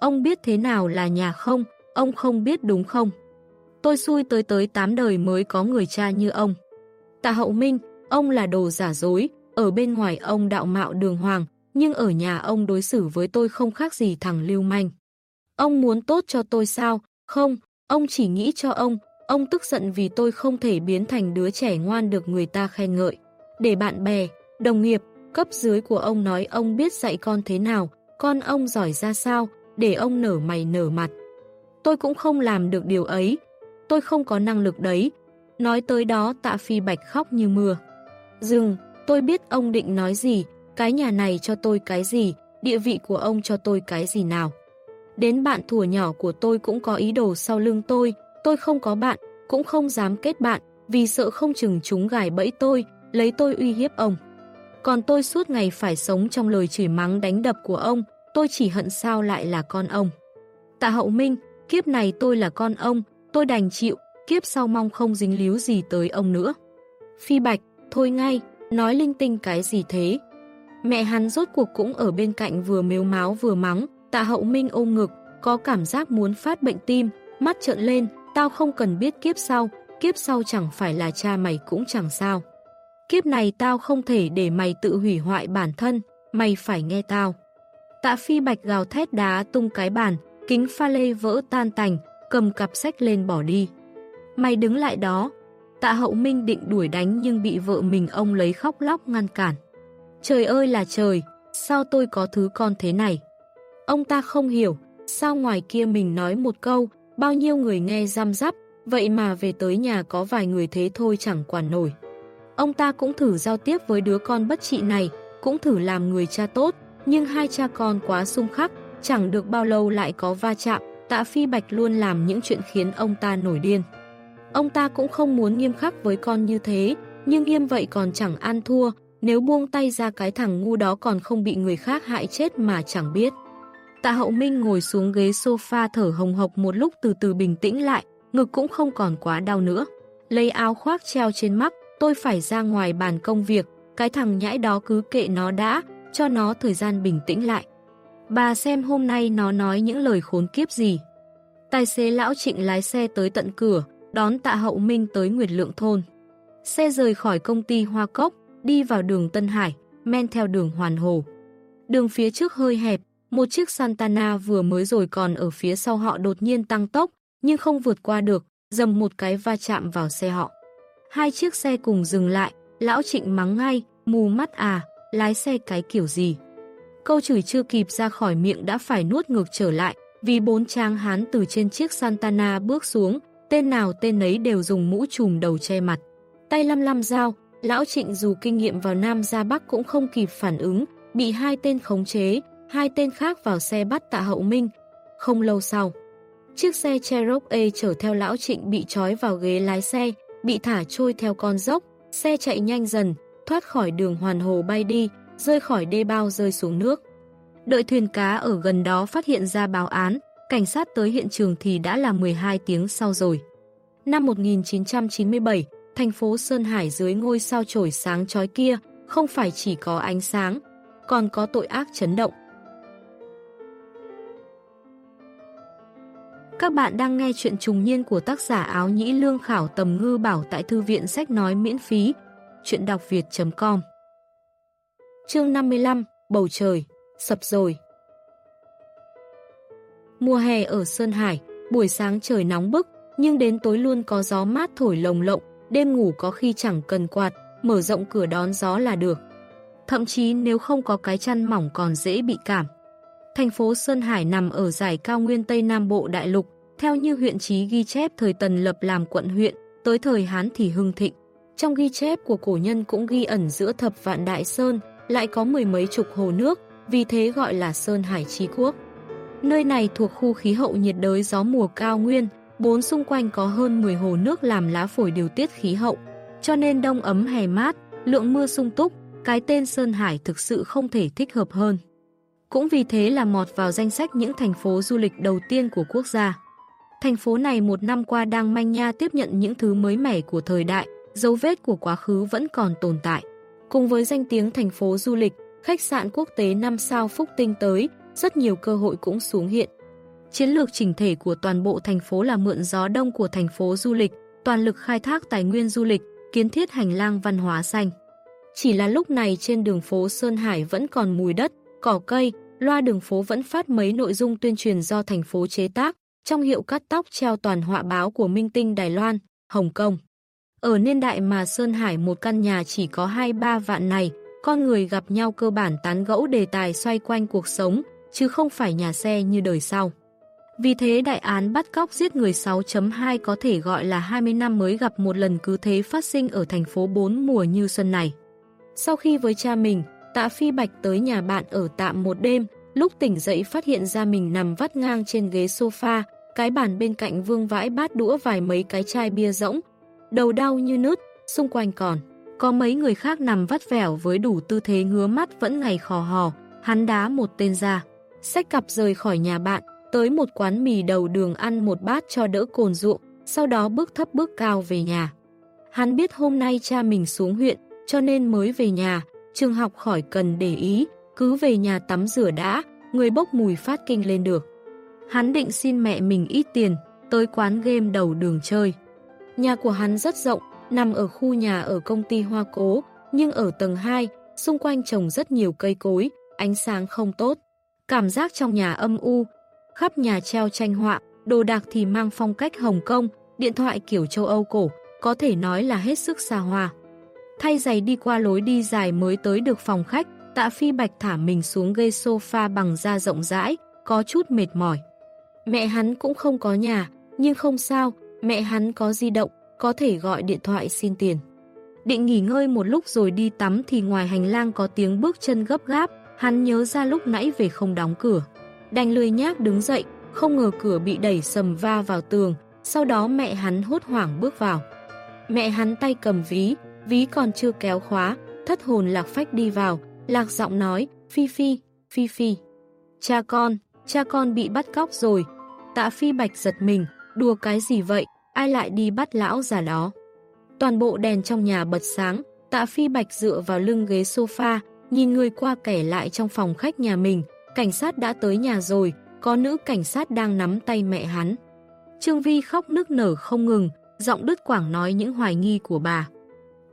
Ông biết thế nào là nhà không? Ông không biết đúng không? Tôi xui tới tới tám đời mới có người cha như ông. Tạ Hậu Minh, ông là đồ giả dối, ở bên ngoài ông đạo mạo đường hoàng, nhưng ở nhà ông đối xử với tôi không khác gì thằng lưu manh. Ông muốn tốt cho tôi sao? Không, ông chỉ nghĩ cho ông, ông tức giận vì tôi không thể biến thành đứa trẻ ngoan được người ta khen ngợi. Để bạn bè, đồng nghiệp, cấp dưới của ông nói ông biết dạy con thế nào, con ông giỏi ra sao, để ông nở mày nở mặt. Tôi cũng không làm được điều ấy, tôi không có năng lực đấy. Nói tới đó tạ phi bạch khóc như mưa. Dừng, tôi biết ông định nói gì, cái nhà này cho tôi cái gì, địa vị của ông cho tôi cái gì nào. Đến bạn thủa nhỏ của tôi cũng có ý đồ sau lưng tôi, tôi không có bạn, cũng không dám kết bạn, vì sợ không chừng chúng gài bẫy tôi, lấy tôi uy hiếp ông. Còn tôi suốt ngày phải sống trong lời chửi mắng đánh đập của ông, tôi chỉ hận sao lại là con ông. Tạ hậu minh, kiếp này tôi là con ông, tôi đành chịu, kiếp sau mong không dính líu gì tới ông nữa. Phi Bạch, thôi ngay, nói linh tinh cái gì thế? Mẹ hắn rốt cuộc cũng ở bên cạnh vừa mếu máu vừa mắng, tạ hậu minh ôm ngực, có cảm giác muốn phát bệnh tim, mắt trợn lên, tao không cần biết kiếp sau, kiếp sau chẳng phải là cha mày cũng chẳng sao. Kiếp này tao không thể để mày tự hủy hoại bản thân, mày phải nghe tao. Tạ phi bạch gào thét đá tung cái bàn, kính pha lê vỡ tan tành, cầm cặp sách lên bỏ đi. Mày đứng lại đó. Tạ hậu minh định đuổi đánh nhưng bị vợ mình ông lấy khóc lóc ngăn cản. Trời ơi là trời, sao tôi có thứ con thế này? Ông ta không hiểu, sao ngoài kia mình nói một câu, bao nhiêu người nghe răm rắp, vậy mà về tới nhà có vài người thế thôi chẳng quản nổi. Ông ta cũng thử giao tiếp với đứa con bất trị này, cũng thử làm người cha tốt, nhưng hai cha con quá xung khắc, chẳng được bao lâu lại có va chạm, tạ phi bạch luôn làm những chuyện khiến ông ta nổi điên. Ông ta cũng không muốn nghiêm khắc với con như thế, nhưng nghiêm vậy còn chẳng ăn thua, nếu buông tay ra cái thằng ngu đó còn không bị người khác hại chết mà chẳng biết. Tạ Hậu Minh ngồi xuống ghế sofa thở hồng hộc một lúc từ từ bình tĩnh lại, ngực cũng không còn quá đau nữa. Lấy áo khoác treo trên mắt, tôi phải ra ngoài bàn công việc, cái thằng nhãi đó cứ kệ nó đã, cho nó thời gian bình tĩnh lại. Bà xem hôm nay nó nói những lời khốn kiếp gì. Tài xế lão trịnh lái xe tới tận cửa, đón tạ hậu minh tới Nguyệt Lượng Thôn. Xe rời khỏi công ty Hoa Cốc, đi vào đường Tân Hải, men theo đường Hoàn Hồ. Đường phía trước hơi hẹp, một chiếc Santana vừa mới rồi còn ở phía sau họ đột nhiên tăng tốc, nhưng không vượt qua được, dầm một cái va chạm vào xe họ. Hai chiếc xe cùng dừng lại, lão trịnh mắng ngay, mù mắt à, lái xe cái kiểu gì. Câu chửi chưa kịp ra khỏi miệng đã phải nuốt ngược trở lại, vì bốn trang hán từ trên chiếc Santana bước xuống, tên nào tên ấy đều dùng mũ trùm đầu che mặt. Tay lăm lăm dao, lão trịnh dù kinh nghiệm vào Nam ra Bắc cũng không kịp phản ứng, bị hai tên khống chế, hai tên khác vào xe bắt tạ hậu minh. Không lâu sau, chiếc xe Cherokee chở theo lão trịnh bị trói vào ghế lái xe, bị thả trôi theo con dốc, xe chạy nhanh dần, thoát khỏi đường hoàn hồ bay đi, rơi khỏi đê bao rơi xuống nước. Đội thuyền cá ở gần đó phát hiện ra báo án, cảnh sát tới hiện trường thì đã là 12 tiếng sau rồi. Năm 1997, thành phố Sơn Hải dưới ngôi sao trổi sáng chói kia, không phải chỉ có ánh sáng, còn có tội ác chấn động. Các bạn đang nghe chuyện trùng niên của tác giả áo nhĩ lương khảo tầm ngư bảo tại thư viện sách nói miễn phí, chuyện đọc việt.com Chương 55, Bầu trời, sập rồi Mùa hè ở Sơn Hải, buổi sáng trời nóng bức, nhưng đến tối luôn có gió mát thổi lồng lộng, đêm ngủ có khi chẳng cần quạt, mở rộng cửa đón gió là được. Thậm chí nếu không có cái chăn mỏng còn dễ bị cảm. Thành phố Sơn Hải nằm ở giải cao nguyên Tây Nam Bộ Đại Lục, theo như huyện trí ghi chép thời Tần Lập làm quận huyện, tới thời Hán thì hưng thịnh. Trong ghi chép của cổ nhân cũng ghi ẩn giữa thập vạn Đại Sơn, lại có mười mấy chục hồ nước, vì thế gọi là Sơn Hải Trí Quốc. Nơi này thuộc khu khí hậu nhiệt đới gió mùa cao nguyên, bốn xung quanh có hơn 10 hồ nước làm lá phổi điều tiết khí hậu, cho nên đông ấm hè mát, lượng mưa sung túc, cái tên Sơn Hải thực sự không thể thích hợp hơn. Cũng vì thế là mọt vào danh sách những thành phố du lịch đầu tiên của quốc gia. Thành phố này một năm qua đang manh nha tiếp nhận những thứ mới mẻ của thời đại, dấu vết của quá khứ vẫn còn tồn tại. Cùng với danh tiếng thành phố du lịch, khách sạn quốc tế 5 sao Phúc Tinh tới, rất nhiều cơ hội cũng xuống hiện. Chiến lược chỉnh thể của toàn bộ thành phố là mượn gió đông của thành phố du lịch, toàn lực khai thác tài nguyên du lịch, kiến thiết hành lang văn hóa xanh. Chỉ là lúc này trên đường phố Sơn Hải vẫn còn mùi đất, cỏ cây, loa đường phố vẫn phát mấy nội dung tuyên truyền do thành phố chế tác, trong hiệu cắt tóc treo toàn họa báo của Minh Tinh Đài Loan, Hồng Kông. Ở niên đại mà Sơn Hải một căn nhà chỉ có 2-3 vạn này, con người gặp nhau cơ bản tán gẫu đề tài xoay quanh cuộc sống, chứ không phải nhà xe như đời sau. Vì thế đại án bắt cóc giết người 6.2 có thể gọi là 20 năm mới gặp một lần cứ thế phát sinh ở thành phố bốn mùa như xuân này. Sau khi với cha mình, tạ Phi Bạch tới nhà bạn ở tạm một đêm, lúc tỉnh dậy phát hiện ra mình nằm vắt ngang trên ghế sofa, cái bàn bên cạnh vương vãi bát đũa vài mấy cái chai bia rỗng. Đầu đau như nứt, xung quanh còn. Có mấy người khác nằm vắt vẻo với đủ tư thế ngứa mắt vẫn ngày khò hò, hắn đá một tên ra. Xách cặp rời khỏi nhà bạn, tới một quán mì đầu đường ăn một bát cho đỡ cồn ruộng, sau đó bước thấp bước cao về nhà. Hắn biết hôm nay cha mình xuống huyện, cho nên mới về nhà, trường học khỏi cần để ý, cứ về nhà tắm rửa đã, người bốc mùi phát kinh lên được. Hắn định xin mẹ mình ít tiền, tới quán game đầu đường chơi. Nhà của hắn rất rộng, nằm ở khu nhà ở công ty Hoa Cố, nhưng ở tầng 2, xung quanh trồng rất nhiều cây cối, ánh sáng không tốt. Cảm giác trong nhà âm u, khắp nhà treo tranh họa, đồ đạc thì mang phong cách Hồng Kông, điện thoại kiểu châu Âu cổ, có thể nói là hết sức xa hoa. Thay giày đi qua lối đi dài mới tới được phòng khách, tạ phi bạch thả mình xuống ghế sofa bằng da rộng rãi, có chút mệt mỏi. Mẹ hắn cũng không có nhà, nhưng không sao, mẹ hắn có di động, có thể gọi điện thoại xin tiền. Định nghỉ ngơi một lúc rồi đi tắm thì ngoài hành lang có tiếng bước chân gấp gáp, hắn nhớ ra lúc nãy về không đóng cửa. Đành lười nhác đứng dậy, không ngờ cửa bị đẩy sầm va vào tường, sau đó mẹ hắn hốt hoảng bước vào. Mẹ hắn tay cầm ví, ví còn chưa kéo khóa, thất hồn lạc phách đi vào, lạc giọng nói, Phi Phi, Phi Phi. Cha con, cha con bị bắt cóc rồi. Tạ Phi Bạch giật mình, đùa cái gì vậy, ai lại đi bắt lão già đó. Toàn bộ đèn trong nhà bật sáng, tạ Phi Bạch dựa vào lưng ghế sofa, nhìn người qua kẻ lại trong phòng khách nhà mình, cảnh sát đã tới nhà rồi, có nữ cảnh sát đang nắm tay mẹ hắn. Trương Vi khóc nức nở không ngừng, giọng đứt quảng nói những hoài nghi của bà.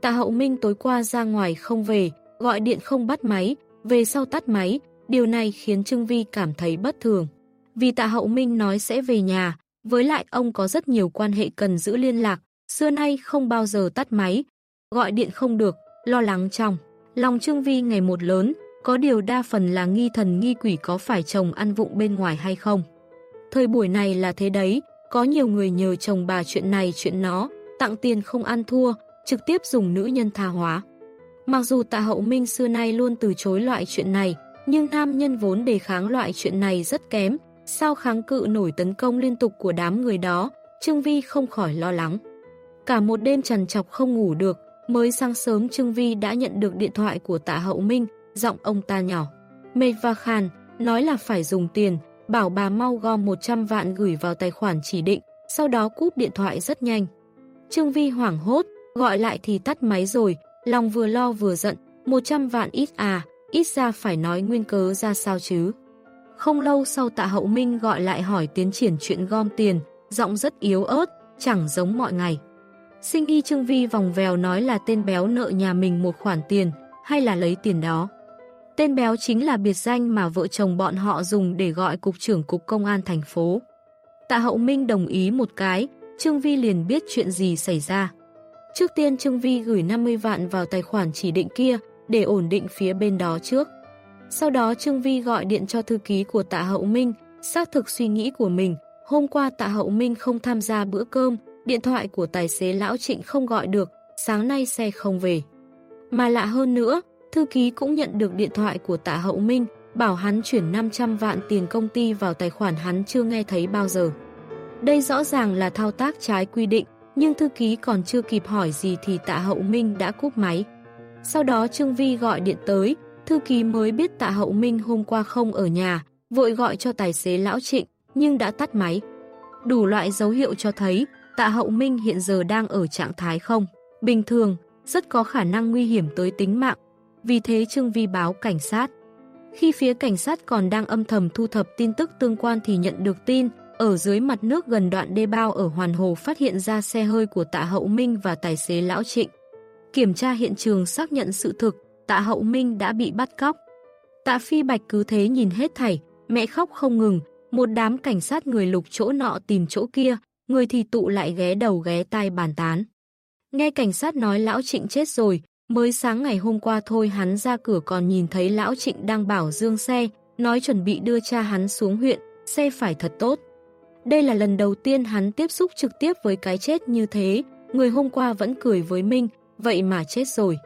Tạ Hậu Minh tối qua ra ngoài không về, gọi điện không bắt máy, về sau tắt máy, điều này khiến Trương Vi cảm thấy bất thường. Vì Tạ Hậu Minh nói sẽ về nhà, với lại ông có rất nhiều quan hệ cần giữ liên lạc, xưa nay không bao giờ tắt máy, gọi điện không được, lo lắng trong. Lòng Trương Vi ngày một lớn, có điều đa phần là nghi thần nghi quỷ có phải chồng ăn vụng bên ngoài hay không. Thời buổi này là thế đấy, có nhiều người nhờ chồng bà chuyện này chuyện nó, tặng tiền không ăn thua, trực tiếp dùng nữ nhân tha hóa. Mặc dù tạ hậu minh xưa nay luôn từ chối loại chuyện này, nhưng nam nhân vốn đề kháng loại chuyện này rất kém, sao kháng cự nổi tấn công liên tục của đám người đó, Trương Vi không khỏi lo lắng. Cả một đêm trần chọc không ngủ được, mới sáng sớm Trương Vi đã nhận được điện thoại của tạ hậu minh, giọng ông ta nhỏ. Mệt và khàn, nói là phải dùng tiền, bảo bà mau gom 100 vạn gửi vào tài khoản chỉ định, sau đó cúp điện thoại rất nhanh. Trương Vi hoảng hốt, gọi lại thì tắt máy rồi, lòng vừa lo vừa giận, 100 vạn ít à, ít ra phải nói nguyên cớ ra sao chứ. Không lâu sau tạ hậu minh gọi lại hỏi tiến triển chuyện gom tiền, giọng rất yếu ớt, chẳng giống mọi ngày. Sinh y Trương Vi vòng vèo nói là tên béo nợ nhà mình một khoản tiền, hay là lấy tiền đó. Tên béo chính là biệt danh mà vợ chồng bọn họ dùng để gọi cục trưởng cục công an thành phố. Tạ Hậu Minh đồng ý một cái, Trương Vi liền biết chuyện gì xảy ra. Trước tiên Trương Vi gửi 50 vạn vào tài khoản chỉ định kia để ổn định phía bên đó trước. Sau đó Trương Vi gọi điện cho thư ký của Tạ Hậu Minh, xác thực suy nghĩ của mình. Hôm qua Tạ Hậu Minh không tham gia bữa cơm, điện thoại của tài xế Lão Trịnh không gọi được, sáng nay xe không về. Mà lạ hơn nữa, thư ký cũng nhận được điện thoại của tạ hậu minh, bảo hắn chuyển 500 vạn tiền công ty vào tài khoản hắn chưa nghe thấy bao giờ. Đây rõ ràng là thao tác trái quy định, nhưng thư ký còn chưa kịp hỏi gì thì tạ hậu minh đã cúp máy. Sau đó Trương Vi gọi điện tới, thư ký mới biết tạ hậu minh hôm qua không ở nhà, vội gọi cho tài xế lão trịnh, nhưng đã tắt máy. Đủ loại dấu hiệu cho thấy tạ hậu minh hiện giờ đang ở trạng thái không. Bình thường, rất có khả năng nguy hiểm tới tính mạng, vì thế Trương Vi báo cảnh sát. Khi phía cảnh sát còn đang âm thầm thu thập tin tức tương quan thì nhận được tin, ở dưới mặt nước gần đoạn đê bao ở Hoàn Hồ phát hiện ra xe hơi của tạ Hậu Minh và tài xế Lão Trịnh. Kiểm tra hiện trường xác nhận sự thực, tạ Hậu Minh đã bị bắt cóc. Tạ Phi Bạch cứ thế nhìn hết thảy, mẹ khóc không ngừng, một đám cảnh sát người lục chỗ nọ tìm chỗ kia, người thì tụ lại ghé đầu ghé tai bàn tán. Nghe cảnh sát nói Lão Trịnh chết rồi, mới sáng ngày hôm qua thôi hắn ra cửa còn nhìn thấy Lão Trịnh đang bảo dương xe, nói chuẩn bị đưa cha hắn xuống huyện, xe phải thật tốt. Đây là lần đầu tiên hắn tiếp xúc trực tiếp với cái chết như thế, người hôm qua vẫn cười với Minh, vậy mà chết rồi.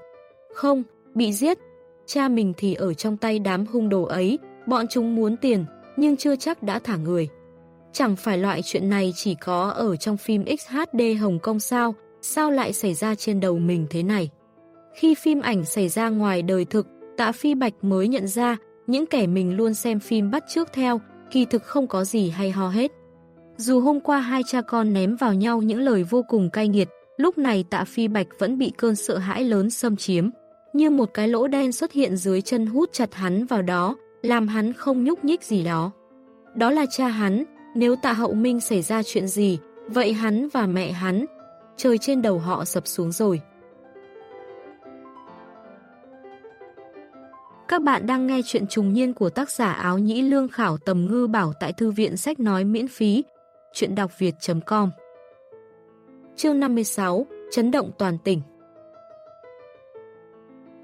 Không, bị giết. Cha mình thì ở trong tay đám hung đồ ấy, bọn chúng muốn tiền, nhưng chưa chắc đã thả người. Chẳng phải loại chuyện này chỉ có ở trong phim XHD Hồng Kông sao, sao lại xảy ra trên đầu mình thế này? Khi phim ảnh xảy ra ngoài đời thực, tạ phi bạch mới nhận ra những kẻ mình luôn xem phim bắt trước theo, kỳ thực không có gì hay ho hết. Dù hôm qua hai cha con ném vào nhau những lời vô cùng cay nghiệt, lúc này tạ phi bạch vẫn bị cơn sợ hãi lớn xâm chiếm. Như một cái lỗ đen xuất hiện dưới chân hút chặt hắn vào đó, làm hắn không nhúc nhích gì đó. Đó là cha hắn, nếu tạ hậu minh xảy ra chuyện gì, vậy hắn và mẹ hắn, trời trên đầu họ sập xuống rồi. Các bạn đang nghe chuyện trùng niên của tác giả áo nhĩ lương khảo tầm ngư bảo tại thư viện sách nói miễn phí. Chuyện đọc việt.com Chương 56 Chấn động toàn tỉnh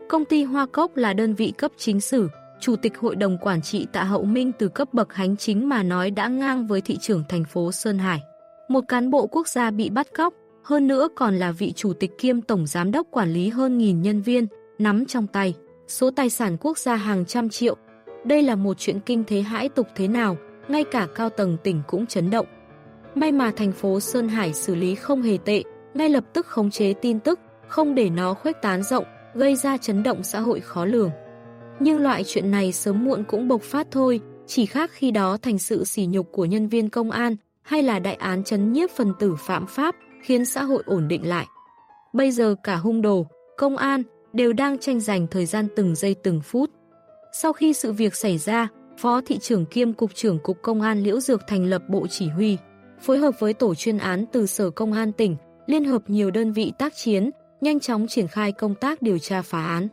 Công ty Hoa Cốc là đơn vị cấp chính sử, Chủ tịch Hội đồng Quản trị Tạ Hậu Minh từ cấp bậc hành chính mà nói đã ngang với thị trưởng thành phố Sơn Hải. Một cán bộ quốc gia bị bắt cóc, hơn nữa còn là vị chủ tịch kiêm tổng giám đốc quản lý hơn nghìn nhân viên, nắm trong tay. Số tài sản quốc gia hàng trăm triệu. Đây là một chuyện kinh thế hãi tục thế nào, ngay cả cao tầng tỉnh cũng chấn động. May mà thành phố Sơn Hải xử lý không hề tệ, ngay lập tức khống chế tin tức, không để nó khuếch tán rộng, gây ra chấn động xã hội khó lường. Nhưng loại chuyện này sớm muộn cũng bộc phát thôi, chỉ khác khi đó thành sự sỉ nhục của nhân viên công an hay là đại án chấn nhiếp phần tử phạm pháp khiến xã hội ổn định lại. Bây giờ cả hung đồ, công an đều đang tranh giành thời gian từng giây từng phút. Sau khi sự việc xảy ra, Phó thị trưởng kiêm Cục trưởng Cục Công an Liễu Dược thành lập Bộ Chỉ huy, phối hợp với tổ chuyên án từ Sở Công an tỉnh, liên hợp nhiều đơn vị tác chiến, nhanh chóng triển khai công tác điều tra phá án.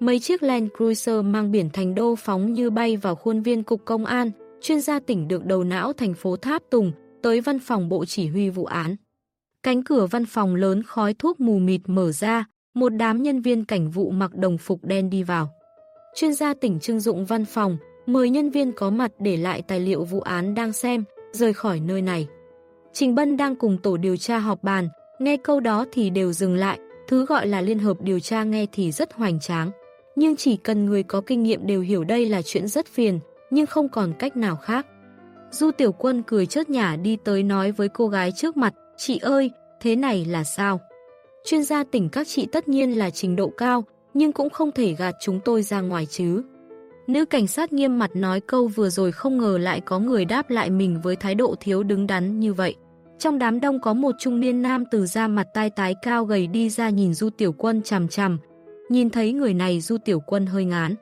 Mấy chiếc Land Cruiser mang biển thành đô phóng như bay vào khuôn viên cục công an, chuyên gia tỉnh được đầu não thành phố Tháp Tùng, tới văn phòng bộ chỉ huy vụ án. Cánh cửa văn phòng lớn khói thuốc mù mịt mở ra, một đám nhân viên cảnh vụ mặc đồng phục đen đi vào. Chuyên gia tỉnh trưng dụng văn phòng, mời nhân viên có mặt để lại tài liệu vụ án đang xem, rời khỏi nơi này. Trình Bân đang cùng tổ điều tra họp bàn, nghe câu đó thì đều dừng lại, thứ gọi là liên hợp điều tra nghe thì rất hoành tráng nhưng chỉ cần người có kinh nghiệm đều hiểu đây là chuyện rất phiền, nhưng không còn cách nào khác. Du Tiểu Quân cười chớt nhả đi tới nói với cô gái trước mặt, chị ơi, thế này là sao? Chuyên gia tỉnh các chị tất nhiên là trình độ cao, nhưng cũng không thể gạt chúng tôi ra ngoài chứ. Nữ cảnh sát nghiêm mặt nói câu vừa rồi không ngờ lại có người đáp lại mình với thái độ thiếu đứng đắn như vậy. Trong đám đông có một trung niên nam từ ra mặt tai tái cao gầy đi ra nhìn Du Tiểu Quân chằm chằm, Nhìn thấy người này Du Tiểu Quân hơi ngán.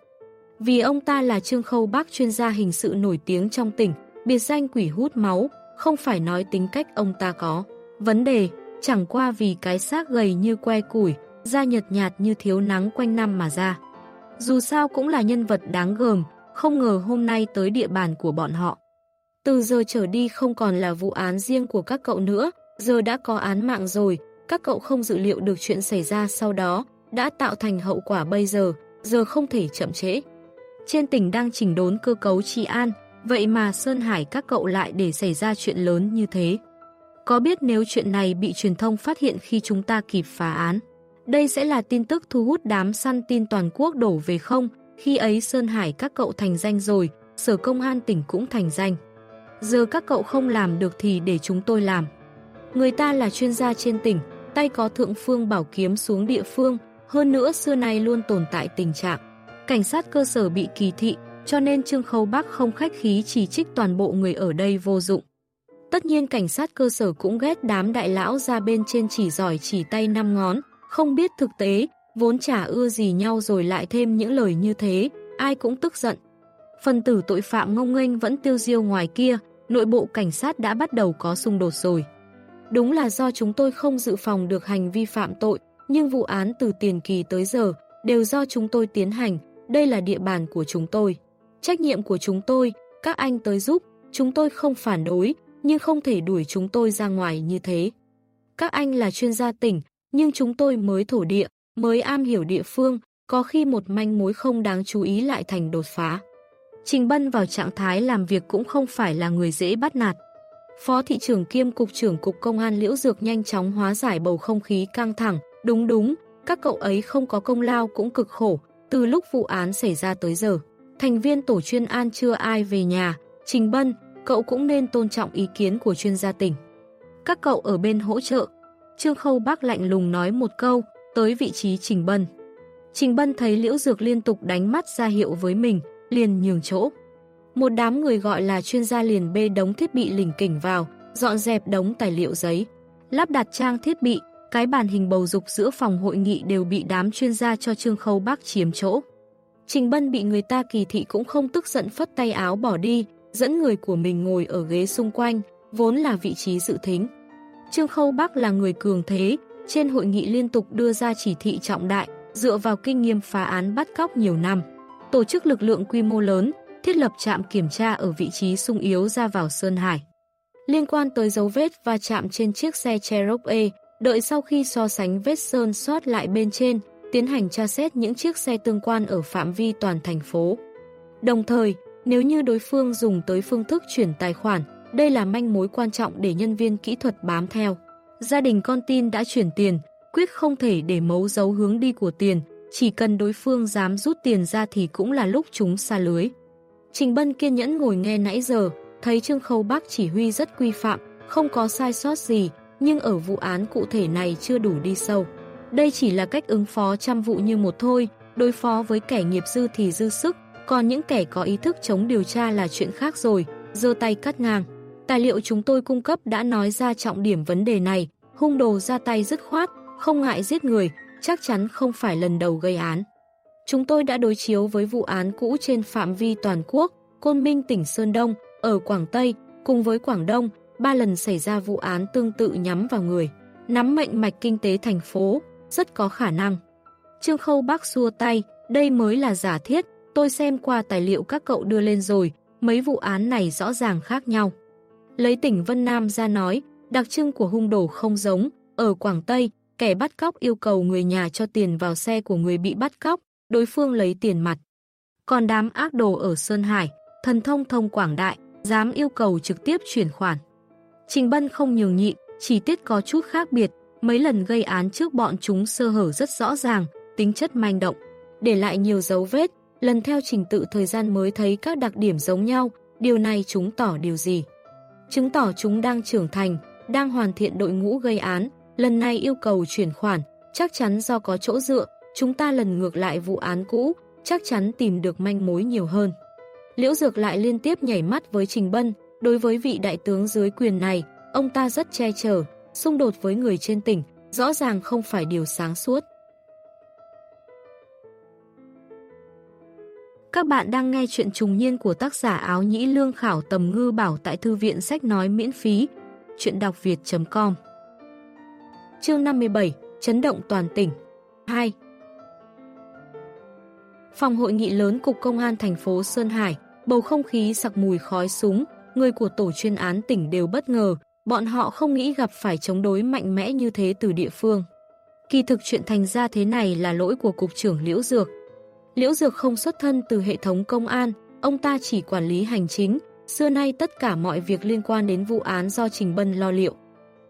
Vì ông ta là Trương Khâu Bác chuyên gia hình sự nổi tiếng trong tỉnh, biệt danh quỷ hút máu, không phải nói tính cách ông ta có. Vấn đề, chẳng qua vì cái xác gầy như que củi, da nhợt nhạt như thiếu nắng quanh năm mà ra. Dù sao cũng là nhân vật đáng gờm, không ngờ hôm nay tới địa bàn của bọn họ. Từ giờ trở đi không còn là vụ án riêng của các cậu nữa, giờ đã có án mạng rồi, các cậu không dự liệu được chuyện xảy ra sau đó, đã tạo thành hậu quả bây giờ, giờ không thể chậm trễ. Trên tỉnh đang chỉnh đốn cơ cấu trị an, vậy mà Sơn Hải các cậu lại để xảy ra chuyện lớn như thế. Có biết nếu chuyện này bị truyền thông phát hiện khi chúng ta kịp phá án, đây sẽ là tin tức thu hút đám săn tin toàn quốc đổ về không, khi ấy Sơn Hải các cậu thành danh rồi, Sở Công an tỉnh cũng thành danh. Giờ các cậu không làm được thì để chúng tôi làm. Người ta là chuyên gia trên tỉnh, tay có thượng phương bảo kiếm xuống địa phương, hơn nữa xưa nay luôn tồn tại tình trạng cảnh sát cơ sở bị kỳ thị, cho nên Trương Khâu Bắc không khách khí chỉ trích toàn bộ người ở đây vô dụng. Tất nhiên cảnh sát cơ sở cũng ghét đám đại lão ra bên trên chỉ giỏi chỉ tay năm ngón, không biết thực tế, vốn chả ưa gì nhau rồi lại thêm những lời như thế, ai cũng tức giận, phần tử tội phạm ngông nghênh vẫn tiêu diêu ngoài kia, nội bộ cảnh sát đã bắt đầu có xung đột rồi. Đúng là do chúng tôi không dự phòng được hành vi phạm tội, nhưng vụ án từ tiền kỳ tới giờ đều do chúng tôi tiến hành, đây là địa bàn của chúng tôi. Trách nhiệm của chúng tôi, các anh tới giúp, chúng tôi không phản đối, nhưng không thể đuổi chúng tôi ra ngoài như thế. Các anh là chuyên gia tỉnh, nhưng chúng tôi mới thổ địa, mới am hiểu địa phương, có khi một manh mối không đáng chú ý lại thành đột phá. Trình Bân vào trạng thái làm việc cũng không phải là người dễ bắt nạt. Phó thị trưởng kiêm cục trưởng cục công an Liễu Dược nhanh chóng hóa giải bầu không khí căng thẳng. Đúng đúng, các cậu ấy không có công lao cũng cực khổ, từ lúc vụ án xảy ra tới giờ. Thành viên tổ chuyên an chưa ai về nhà, Trình Bân, cậu cũng nên tôn trọng ý kiến của chuyên gia tỉnh. Các cậu ở bên hỗ trợ. Trương Khâu Bác lạnh lùng nói một câu, tới vị trí Trình Bân. Trình Bân thấy Liễu Dược liên tục đánh mắt ra hiệu với mình, liền nhường chỗ. Một đám người gọi là chuyên gia liền bê đống thiết bị lỉnh kỉnh vào, dọn dẹp đống tài liệu giấy, lắp đặt trang thiết bị, cái bàn hình bầu dục giữa phòng hội nghị đều bị đám chuyên gia cho Trương Khâu Bác chiếm chỗ. Trình Bân bị người ta kỳ thị cũng không tức giận phất tay áo bỏ đi, dẫn người của mình ngồi ở ghế xung quanh, vốn là vị trí dự thính. Trương Khâu Bắc là người cường thế, trên hội nghị liên tục đưa ra chỉ thị trọng đại, dựa vào kinh nghiệm phá án bắt cóc nhiều năm. Tổ chức lực lượng quy mô lớn, thiết lập trạm kiểm tra ở vị trí sung yếu ra vào Sơn Hải. Liên quan tới dấu vết va chạm trên chiếc xe Cherokee, đợi sau khi so sánh vết sơn sót lại bên trên, tiến hành tra xét những chiếc xe tương quan ở phạm vi toàn thành phố. Đồng thời, nếu như đối phương dùng tới phương thức chuyển tài khoản, đây là manh mối quan trọng để nhân viên kỹ thuật bám theo. Gia đình con tin đã chuyển tiền, quyết không thể để mấu giấu hướng đi của tiền, chỉ cần đối phương dám rút tiền ra thì cũng là lúc chúng xa lưới. Trình Bân kiên nhẫn ngồi nghe nãy giờ, thấy Trương Khâu Bắc chỉ huy rất quy phạm, không có sai sót gì, nhưng ở vụ án cụ thể này chưa đủ đi sâu. Đây chỉ là cách ứng phó trăm vụ như một thôi, đối phó với kẻ nghiệp dư thì dư sức, còn những kẻ có ý thức chống điều tra là chuyện khác rồi, dơ tay cắt ngang. Tài liệu chúng tôi cung cấp đã nói ra trọng điểm vấn đề này, hung đồ ra tay dứt khoát, không ngại giết người, chắc chắn không phải lần đầu gây án. Chúng tôi đã đối chiếu với vụ án cũ trên phạm vi toàn quốc, Côn Minh tỉnh Sơn Đông, ở Quảng Tây, cùng với Quảng Đông, ba lần xảy ra vụ án tương tự nhắm vào người. Nắm mệnh mạch kinh tế thành phố, rất có khả năng. Trương Khâu bác xua tay, đây mới là giả thiết, tôi xem qua tài liệu các cậu đưa lên rồi, mấy vụ án này rõ ràng khác nhau. Lấy tỉnh Vân Nam ra nói, đặc trưng của hung đồ không giống, ở Quảng Tây, kẻ bắt cóc yêu cầu người nhà cho tiền vào xe của người bị bắt cóc, đối phương lấy tiền mặt. Còn đám ác đồ ở Sơn Hải, thần thông thông quảng đại, dám yêu cầu trực tiếp chuyển khoản. Trình Bân không nhường nhịn, chỉ tiết có chút khác biệt, mấy lần gây án trước bọn chúng sơ hở rất rõ ràng, tính chất manh động, để lại nhiều dấu vết, lần theo trình tự thời gian mới thấy các đặc điểm giống nhau, điều này chúng tỏ điều gì? Chứng tỏ chúng đang trưởng thành, đang hoàn thiện đội ngũ gây án, lần này yêu cầu chuyển khoản, chắc chắn do có chỗ dựa, chúng ta lần ngược lại vụ án cũ, chắc chắn tìm được manh mối nhiều hơn. Liễu Dược lại liên tiếp nhảy mắt với Trình Bân, đối với vị đại tướng dưới quyền này, ông ta rất che chở, xung đột với người trên tỉnh, rõ ràng không phải điều sáng suốt. Các bạn đang nghe chuyện trùng niên của tác giả áo nhĩ lương khảo tầm ngư bảo tại thư viện sách nói miễn phí, chuyện đọc việt.com Chương 57, Chấn động toàn tỉnh 2 Phòng hội nghị lớn Cục Công an thành phố Sơn Hải, bầu không khí sặc mùi khói súng, người của tổ chuyên án tỉnh đều bất ngờ, bọn họ không nghĩ gặp phải chống đối mạnh mẽ như thế từ địa phương. Kỳ thực chuyện thành ra thế này là lỗi của Cục trưởng Liễu Dược. Liễu Dược không xuất thân từ hệ thống công an, ông ta chỉ quản lý hành chính, xưa nay tất cả mọi việc liên quan đến vụ án do Trình Bân lo liệu.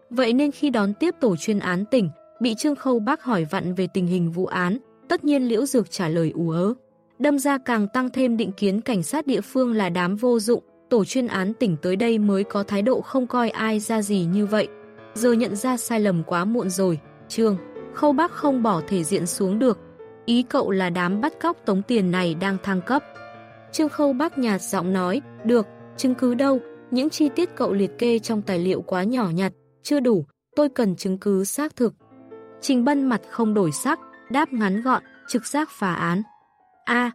Vậy nên khi đón tiếp tổ chuyên án tỉnh, bị Trương Khâu Bác hỏi vặn về tình hình vụ án, tất nhiên Liễu Dược trả lời ú ớ. Đâm ra càng tăng thêm định kiến cảnh sát địa phương là đám vô dụng, tổ chuyên án tỉnh tới đây mới có thái độ không coi ai ra gì như vậy. Giờ nhận ra sai lầm quá muộn rồi, Trương, Khâu Bác không bỏ thể diện xuống được. Ý cậu là đám bắt cóc tống tiền này đang thăng cấp. Trương Khâu Bác nhạt giọng nói, được, chứng cứ đâu, những chi tiết cậu liệt kê trong tài liệu quá nhỏ nhặt, chưa đủ, tôi cần chứng cứ xác thực. Trình Bân mặt không đổi sắc, đáp ngắn gọn, trực giác phá án. A.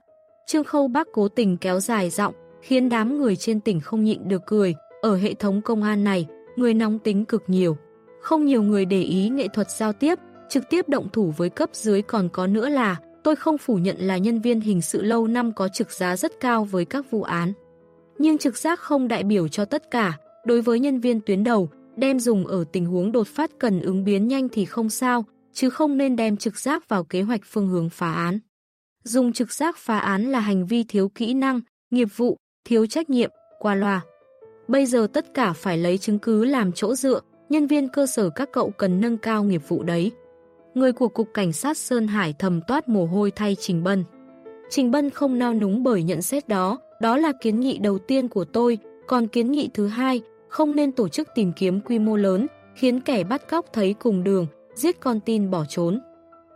Trương Khâu bác cố tình kéo dài giọng, khiến đám người trên tỉnh không nhịn được cười. Ở hệ thống công an này, người nóng tính cực nhiều. Không nhiều người để ý nghệ thuật giao tiếp, trực tiếp động thủ với cấp dưới còn có nữa là tôi không phủ nhận là nhân viên hình sự lâu năm có trực giá rất cao với các vụ án. Nhưng trực giác không đại biểu cho tất cả, đối với nhân viên tuyến đầu, đem dùng ở tình huống đột phát cần ứng biến nhanh thì không sao, chứ không nên đem trực giác vào kế hoạch phương hướng phá án. Dùng trực giác phá án là hành vi thiếu kỹ năng, nghiệp vụ, thiếu trách nhiệm, qua loa. Bây giờ tất cả phải lấy chứng cứ làm chỗ dựa, nhân viên cơ sở các cậu cần nâng cao nghiệp vụ đấy. Người của Cục Cảnh sát Sơn Hải thầm toát mồ hôi thay Trình Bân. Trình Bân không nao núng bởi nhận xét đó, đó là kiến nghị đầu tiên của tôi, còn kiến nghị thứ hai, không nên tổ chức tìm kiếm quy mô lớn, khiến kẻ bắt cóc thấy cùng đường, giết con tin bỏ trốn.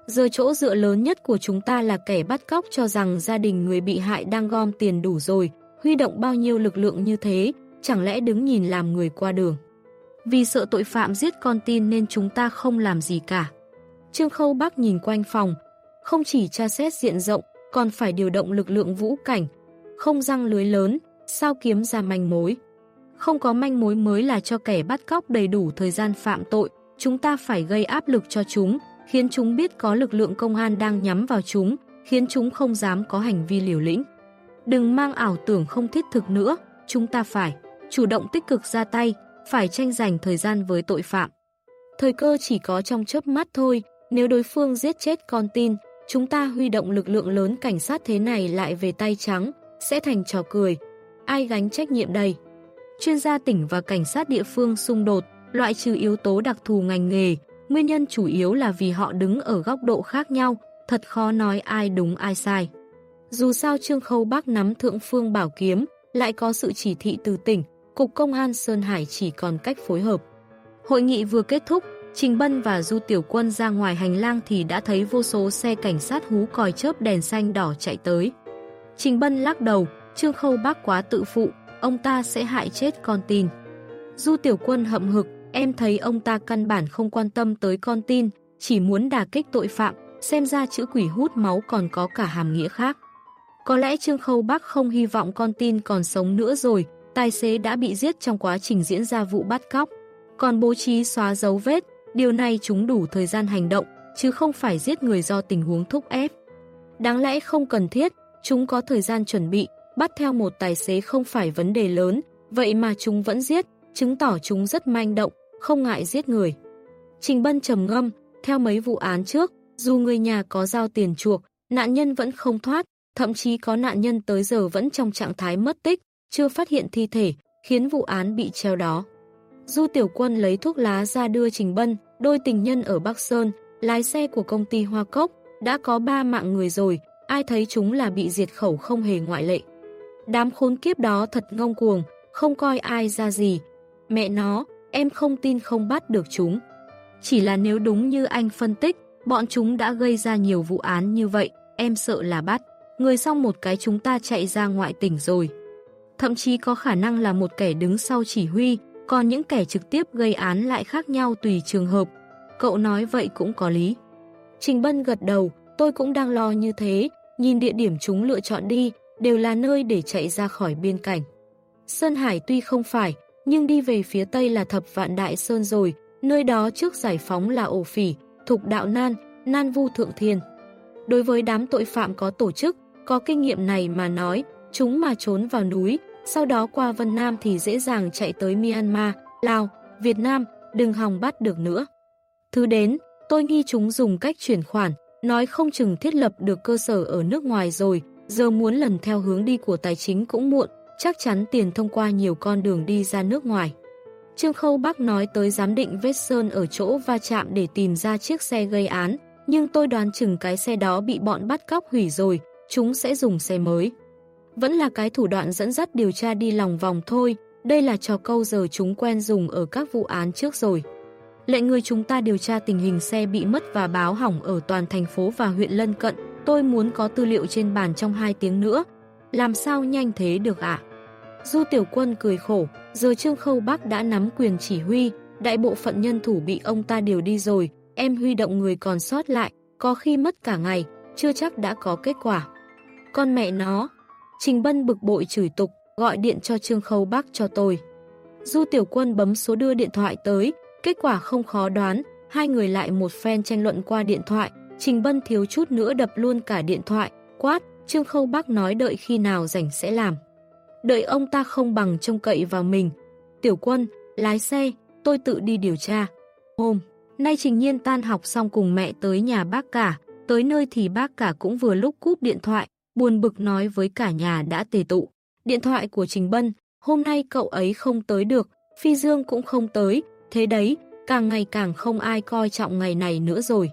Giờ chỗ dựa lớn nhất của chúng ta là kẻ bắt cóc cho rằng gia đình người bị hại đang gom tiền đủ rồi, huy động bao nhiêu lực lượng như thế, chẳng lẽ đứng nhìn làm người qua đường. Vì sợ tội phạm giết con tin nên chúng ta không làm gì cả. Trương Khâu Bắc nhìn quanh phòng, không chỉ tra xét diện rộng, còn phải điều động lực lượng vũ cảnh, không răng lưới lớn, sao kiếm ra manh mối. Không có manh mối mới là cho kẻ bắt cóc đầy đủ thời gian phạm tội, chúng ta phải gây áp lực cho chúng, khiến chúng biết có lực lượng công an đang nhắm vào chúng, khiến chúng không dám có hành vi liều lĩnh. Đừng mang ảo tưởng không thiết thực nữa, chúng ta phải chủ động tích cực ra tay, phải tranh giành thời gian với tội phạm. Thời cơ chỉ có trong chớp mắt thôi, nếu đối phương giết chết con tin, chúng ta huy động lực lượng lớn cảnh sát thế này lại về tay trắng, sẽ thành trò cười. Ai gánh trách nhiệm đây? Chuyên gia tỉnh và cảnh sát địa phương xung đột, loại trừ yếu tố đặc thù ngành nghề, nguyên nhân chủ yếu là vì họ đứng ở góc độ khác nhau, thật khó nói ai đúng ai sai. Dù sao Trương Khâu Bắc nắm thượng phương bảo kiếm, lại có sự chỉ thị từ tỉnh, Cục Công an Sơn Hải chỉ còn cách phối hợp. Hội nghị vừa kết thúc, Trình Bân và Du Tiểu Quân ra ngoài hành lang thì đã thấy vô số xe cảnh sát hú còi chớp đèn xanh đỏ chạy tới. Trình Bân lắc đầu, Trương Khâu Bác quá tự phụ, ông ta sẽ hại chết con tin. Du Tiểu Quân hậm hực, em thấy ông ta căn bản không quan tâm tới con tin, chỉ muốn đả kích tội phạm, xem ra chữ quỷ hút máu còn có cả hàm nghĩa khác. Có lẽ Trương Khâu Bác không hy vọng con tin còn sống nữa rồi, tài xế đã bị giết trong quá trình diễn ra vụ bắt cóc. Còn bố trí xóa dấu vết, điều này chúng đủ thời gian hành động, chứ không phải giết người do tình huống thúc ép. Đáng lẽ không cần thiết, chúng có thời gian chuẩn bị, bắt theo một tài xế không phải vấn đề lớn, vậy mà chúng vẫn giết, chứng tỏ chúng rất manh động, không ngại giết người. Trình Bân trầm ngâm, theo mấy vụ án trước, dù người nhà có giao tiền chuộc, nạn nhân vẫn không thoát, thậm chí có nạn nhân tới giờ vẫn trong trạng thái mất tích, chưa phát hiện thi thể, khiến vụ án bị treo đó. Du Tiểu Quân lấy thuốc lá ra đưa Trình Bân, đôi tình nhân ở Bắc Sơn, lái xe của công ty Hoa Cốc, đã có ba mạng người rồi, ai thấy chúng là bị diệt khẩu không hề ngoại lệ. Đám khốn kiếp đó thật ngông cuồng, không coi ai ra gì. Mẹ nó, em không tin không bắt được chúng. Chỉ là nếu đúng như anh phân tích, bọn chúng đã gây ra nhiều vụ án như vậy, em sợ là bắt. Người xong một cái chúng ta chạy ra ngoại tỉnh rồi. Thậm chí có khả năng là một kẻ đứng sau chỉ huy, còn những kẻ trực tiếp gây án lại khác nhau tùy trường hợp. Cậu nói vậy cũng có lý. Trình Bân gật đầu, tôi cũng đang lo như thế, nhìn địa điểm chúng lựa chọn đi, đều là nơi để chạy ra khỏi biên cảnh. Sơn Hải tuy không phải, nhưng đi về phía tây là thập vạn đại sơn rồi, nơi đó trước giải phóng là ổ phỉ, thục đạo nan, nan vu thượng thiên. Đối với đám tội phạm có tổ chức, có kinh nghiệm này mà nói, chúng mà trốn vào núi, sau đó qua Vân Nam thì dễ dàng chạy tới Myanmar, Lào, Việt Nam, đừng hòng bắt được nữa. Thứ đến, tôi nghi chúng dùng cách chuyển khoản, nói không chừng thiết lập được cơ sở ở nước ngoài rồi, giờ muốn lần theo hướng đi của tài chính cũng muộn, chắc chắn tiền thông qua nhiều con đường đi ra nước ngoài. Trương Khâu Bắc nói tới giám định vết sơn ở chỗ va chạm để tìm ra chiếc xe gây án, nhưng tôi đoán chừng cái xe đó bị bọn bắt cóc hủy rồi, chúng sẽ dùng xe mới. Vẫn là cái thủ đoạn dẫn dắt điều tra đi lòng vòng thôi, đây là trò câu giờ chúng quen dùng ở các vụ án trước rồi. Lệnh người chúng ta điều tra tình hình xe bị mất và báo hỏng ở toàn thành phố và huyện lân cận, tôi muốn có tư liệu trên bàn trong 2 tiếng nữa. Làm sao nhanh thế được ạ? Du Tiểu Quân cười khổ, giờ Trương Khâu Bắc đã nắm quyền chỉ huy, đại bộ phận nhân thủ bị ông ta điều đi rồi, em huy động người còn sót lại, có khi mất cả ngày, chưa chắc đã có kết quả. con mẹ nó. Trình Bân bực bội chửi tục, gọi điện cho Trương Khâu Bắc cho tôi. Du Tiểu Quân bấm số đưa điện thoại tới, kết quả không khó đoán, hai người lại một phen tranh luận qua điện thoại, Trình Bân thiếu chút nữa đập luôn cả điện thoại, quát, Trương Khâu Bắc nói đợi khi nào rảnh sẽ làm. Đợi ông ta không bằng trông cậy vào mình. Tiểu Quân, lái xe, tôi tự đi điều tra. Hôm, nay Trình Nhiên tan học xong cùng mẹ tới nhà bác cả, tới nơi thì bác cả cũng vừa lúc cúp điện thoại, buồn bực nói với cả nhà đã tề tụ. Điện thoại của Trình Bân, hôm nay cậu ấy không tới được, Phi Dương cũng không tới, thế đấy, càng ngày càng không ai coi trọng ngày này nữa rồi.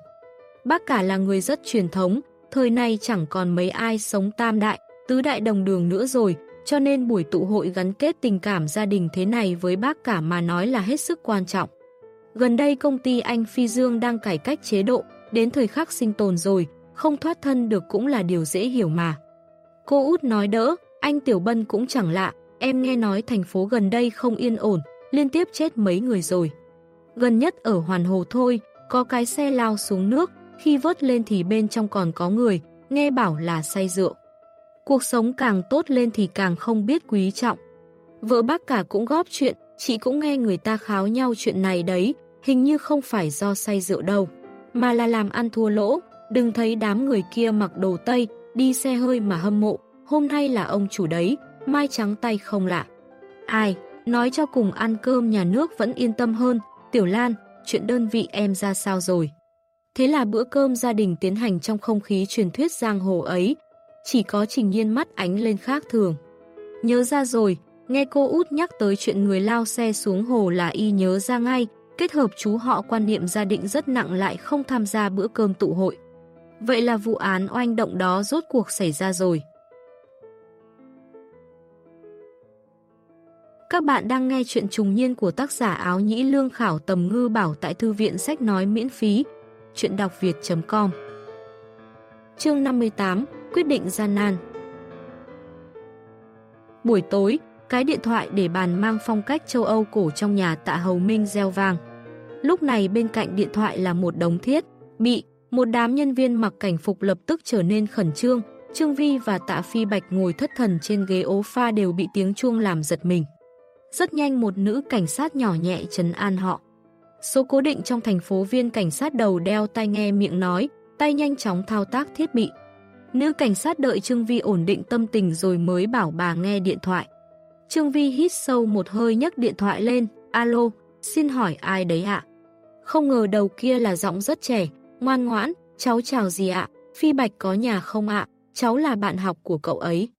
Bác cả là người rất truyền thống, thời nay chẳng còn mấy ai sống tam đại, tứ đại đồng đường nữa rồi, cho nên buổi tụ hội gắn kết tình cảm gia đình thế này với bác cả mà nói là hết sức quan trọng. Gần đây công ty anh Phi Dương đang cải cách chế độ, đến thời khắc sinh tồn rồi, không thoát thân được cũng là điều dễ hiểu mà. Cô út nói đỡ, anh Tiểu Bân cũng chẳng lạ, em nghe nói thành phố gần đây không yên ổn, liên tiếp chết mấy người rồi. Gần nhất ở Hoàn Hồ thôi, có cái xe lao xuống nước, khi vớt lên thì bên trong còn có người, nghe bảo là say rượu. Cuộc sống càng tốt lên thì càng không biết quý trọng. Vợ bác cả cũng góp chuyện, chị cũng nghe người ta kháo nhau chuyện này đấy, hình như không phải do say rượu đâu, mà là làm ăn thua lỗ, đừng thấy đám người kia mặc đồ Tây, đi xe hơi mà hâm mộ, hôm nay là ông chủ đấy, mai trắng tay không lạ. Ai, nói cho cùng ăn cơm nhà nước vẫn yên tâm hơn, Tiểu Lan, chuyện đơn vị em ra sao rồi? Thế là bữa cơm gia đình tiến hành trong không khí truyền thuyết giang hồ ấy, chỉ có trình nhiên mắt ánh lên khác thường. Nhớ ra rồi, nghe cô út nhắc tới chuyện người lao xe xuống hồ là y nhớ ra ngay, kết hợp chú họ quan niệm gia định rất nặng lại không tham gia bữa cơm tụ hội. Vậy là vụ án oanh động đó rốt cuộc xảy ra rồi. Các bạn đang nghe chuyện trùng niên của tác giả áo nhĩ lương khảo tầm ngư bảo tại thư viện sách nói miễn phí. Chuyện đọc việt.com Chương 58 Quyết định gian nan Buổi tối, cái điện thoại để bàn mang phong cách châu Âu cổ trong nhà tạ hầu minh gieo vàng Lúc này bên cạnh điện thoại là một đống thiết, bị, một đám nhân viên mặc cảnh phục lập tức trở nên khẩn trương, Trương Vi và tạ phi bạch ngồi thất thần trên ghế ố pha đều bị tiếng chuông làm giật mình. Rất nhanh một nữ cảnh sát nhỏ nhẹ trấn an họ. Số cố định trong thành phố viên cảnh sát đầu đeo tai nghe miệng nói, tay nhanh chóng thao tác thiết bị. Nữ cảnh sát đợi Trương Vi ổn định tâm tình rồi mới bảo bà nghe điện thoại. Trương Vi hít sâu một hơi nhấc điện thoại lên, alo, xin hỏi ai đấy ạ? Không ngờ đầu kia là giọng rất trẻ, ngoan ngoãn, cháu chào gì ạ? Phi Bạch có nhà không ạ? Cháu là bạn học của cậu ấy.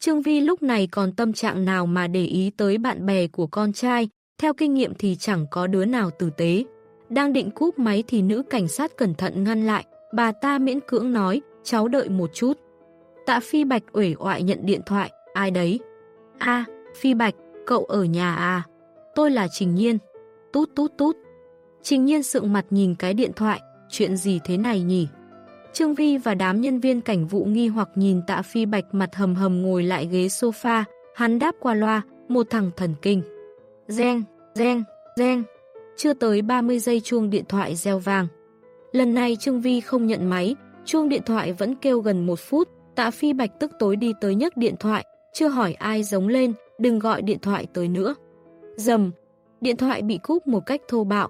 Trương Vi lúc này còn tâm trạng nào mà để ý tới bạn bè của con trai, theo kinh nghiệm thì chẳng có đứa nào tử tế. Đang định cúp máy thì nữ cảnh sát cẩn thận ngăn lại, bà ta miễn cưỡng nói, cháu đợi một chút. Tạ Phi Bạch ủy oại nhận điện thoại, ai đấy? a Phi Bạch, cậu ở nhà à? Tôi là Trình Nhiên. Tút tút tút. Trình Nhiên sượng mặt nhìn cái điện thoại, chuyện gì thế này nhỉ? Trương Vi và đám nhân viên cảnh vụ nghi hoặc nhìn tạ phi bạch mặt hầm hầm ngồi lại ghế sofa, hắn đáp qua loa, một thằng thần kinh. Gen, gen, gen. Chưa tới 30 giây chuông điện thoại reo vàng. Lần này Trương Vi không nhận máy, chuông điện thoại vẫn kêu gần một phút, tạ phi bạch tức tối đi tới nhấc điện thoại, chưa hỏi ai giống lên, đừng gọi điện thoại tới nữa. Dầm, điện thoại bị cúp một cách thô bạo.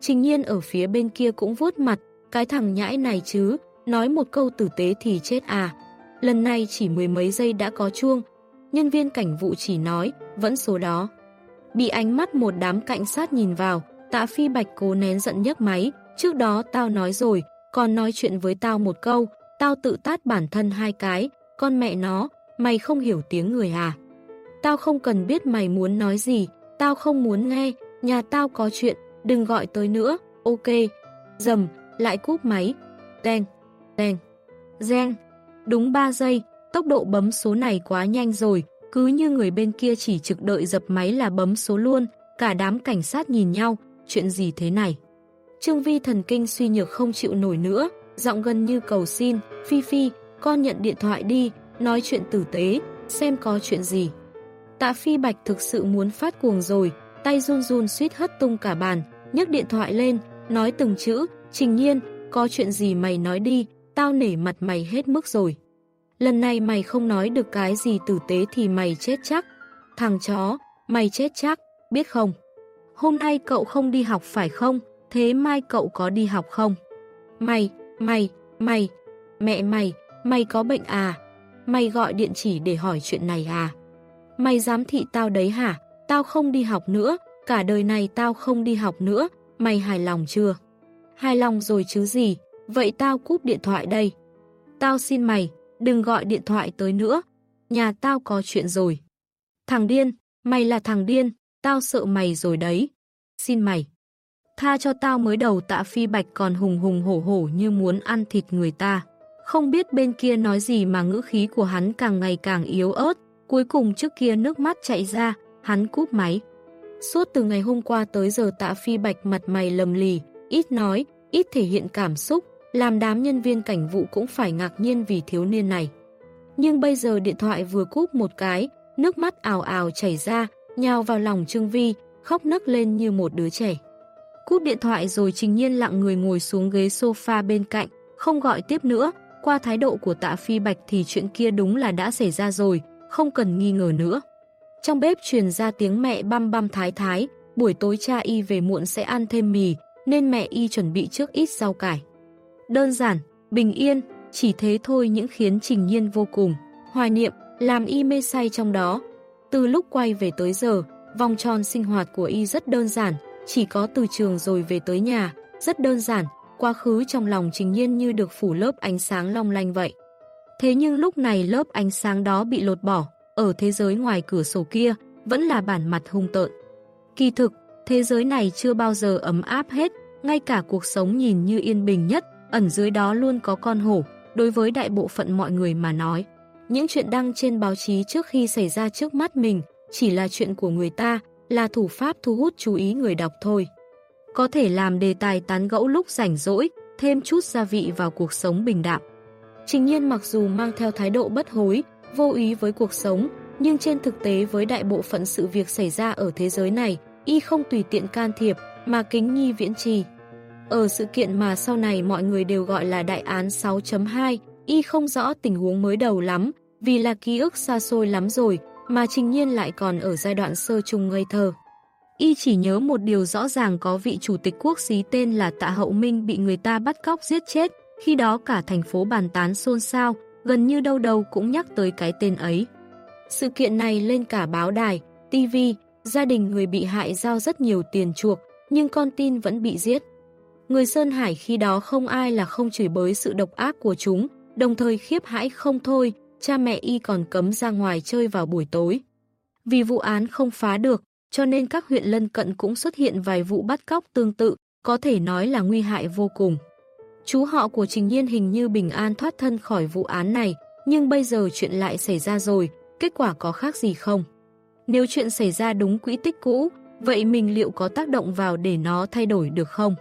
Trình nhiên ở phía bên kia cũng vuốt mặt, cái thằng nhãi này chứ, nói một câu tử tế thì chết à. Lần này chỉ mười mấy giây đã có chuông, nhân viên cảnh vụ chỉ nói, vẫn số đó. Bị ánh mắt một đám cảnh sát nhìn vào, tạ phi bạch cố nén giận nhấc máy, trước đó tao nói rồi, còn nói chuyện với tao một câu, tao tự tát bản thân hai cái, con mẹ nó, mày không hiểu tiếng người à. Tao không cần biết mày muốn nói gì, tao không muốn nghe, nhà tao có chuyện, đừng gọi tới nữa, ok. Dầm, lại cúp máy, đen. Đèn. Gen. Đúng 3 giây, tốc độ bấm số này quá nhanh rồi, cứ như người bên kia chỉ trực đợi dập máy là bấm số luôn, cả đám cảnh sát nhìn nhau, chuyện gì thế này? Trương Vi thần kinh suy nhược không chịu nổi nữa, giọng gần như cầu xin, Phi Phi, con nhận điện thoại đi, nói chuyện tử tế, xem có chuyện gì. Tạ Phi Bạch thực sự muốn phát cuồng rồi, tay run run suýt hất tung cả bàn, nhấc điện thoại lên, nói từng chữ, trình nhiên, có chuyện gì mày nói đi, tao nể mặt mày hết mức rồi. lần này mày không nói được cái gì tử tế thì mày chết chắc. Thằng chó, mày chết chắc, biết không? Hôm nay cậu không đi học phải không? Thế mai cậu có đi học không? Mày, mày, mày, mẹ mày, mày có bệnh à? Mày gọi điện chỉ để hỏi chuyện này à? Mày dám thị tao đấy hả? Tao không đi học nữa, cả đời này tao không đi học nữa, mày hài lòng chưa? Hài lòng rồi chứ gì, vậy tao cúp điện thoại đây. Tao xin mày, đừng gọi điện thoại tới nữa, nhà tao có chuyện rồi. Thằng điên, mày là thằng điên, tao sợ mày rồi đấy. Xin mày. Tha cho tao mới đầu tạ phi bạch còn hùng hùng hổ hổ như muốn ăn thịt người ta. Không biết bên kia nói gì mà ngữ khí của hắn càng ngày càng yếu ớt, cuối cùng trước kia nước mắt chạy ra, hắn cúp máy. Suốt từ ngày hôm qua tới giờ tạ phi bạch mặt mày lầm lì, ít nói, ít thể hiện cảm xúc, làm đám nhân viên cảnh vụ cũng phải ngạc nhiên vì thiếu niên này. Nhưng bây giờ điện thoại vừa cúp một cái, nước mắt ào ào chảy ra, nhào vào lòng Trương Vi, khóc nấc lên như một đứa trẻ. Cúp điện thoại rồi Trình Nhiên lặng người ngồi xuống ghế sofa bên cạnh, không gọi tiếp nữa, qua thái độ của tạ phi bạch thì chuyện kia đúng là đã xảy ra rồi, không cần nghi ngờ nữa. Trong bếp truyền ra tiếng mẹ băm băm thái thái, buổi tối cha y về muộn sẽ ăn thêm mì, nên mẹ y chuẩn bị trước ít rau cải. Đơn giản, bình yên, chỉ thế thôi những khiến Trình Nhiên vô cùng. Hoài niệm, làm y mê say trong đó. Từ lúc quay về tới giờ, vòng tròn sinh hoạt của y rất đơn giản, chỉ có từ trường rồi về tới nhà, rất đơn giản, quá khứ trong lòng Trình Nhiên như được phủ lớp ánh sáng long lanh vậy. Thế nhưng lúc này lớp ánh sáng đó bị lột bỏ, ở thế giới ngoài cửa sổ kia, vẫn là bản mặt hung tợn. Kỳ thực, thế giới này chưa bao giờ ấm áp hết, ngay cả cuộc sống nhìn như yên bình nhất, ẩn dưới đó luôn có con hổ, đối với đại bộ phận mọi người mà nói. Những chuyện đăng trên báo chí trước khi xảy ra trước mắt mình chỉ là chuyện của người ta, là thủ pháp thu hút chú ý người đọc thôi. Có thể làm đề tài tán gẫu lúc rảnh rỗi, thêm chút gia vị vào cuộc sống bình đạm. Trình nhiên mặc dù mang theo thái độ bất hối, vô ý với cuộc sống, nhưng trên thực tế với đại bộ phận sự việc xảy ra ở thế giới này, y không tùy tiện can thiệp, mà kính nhi viễn trì. Ở sự kiện mà sau này mọi người đều gọi là đại án 6.2, y không rõ tình huống mới đầu lắm, vì là ký ức xa xôi lắm rồi, mà trình nhiên lại còn ở giai đoạn sơ trung ngây thơ. Y chỉ nhớ một điều rõ ràng có vị chủ tịch quốc xí tên là Tạ Hậu Minh bị người ta bắt cóc giết chết, khi đó cả thành phố bàn tán xôn xao, gần như đâu đâu cũng nhắc tới cái tên ấy. Sự kiện này lên cả báo đài, TV, gia đình người bị hại giao rất nhiều tiền chuộc, nhưng con tin vẫn bị giết. Người Sơn Hải khi đó không ai là không chửi bới sự độc ác của chúng, đồng thời khiếp hãi không thôi, cha mẹ y còn cấm ra ngoài chơi vào buổi tối. Vì vụ án không phá được, cho nên các huyện lân cận cũng xuất hiện vài vụ bắt cóc tương tự, có thể nói là nguy hại vô cùng. Chú họ của Trình Nhiên hình như bình an thoát thân khỏi vụ án này, nhưng bây giờ chuyện lại xảy ra rồi, kết quả có khác gì không? Nếu chuyện xảy ra đúng quỹ tích cũ, vậy mình liệu có tác động vào để nó thay đổi được không?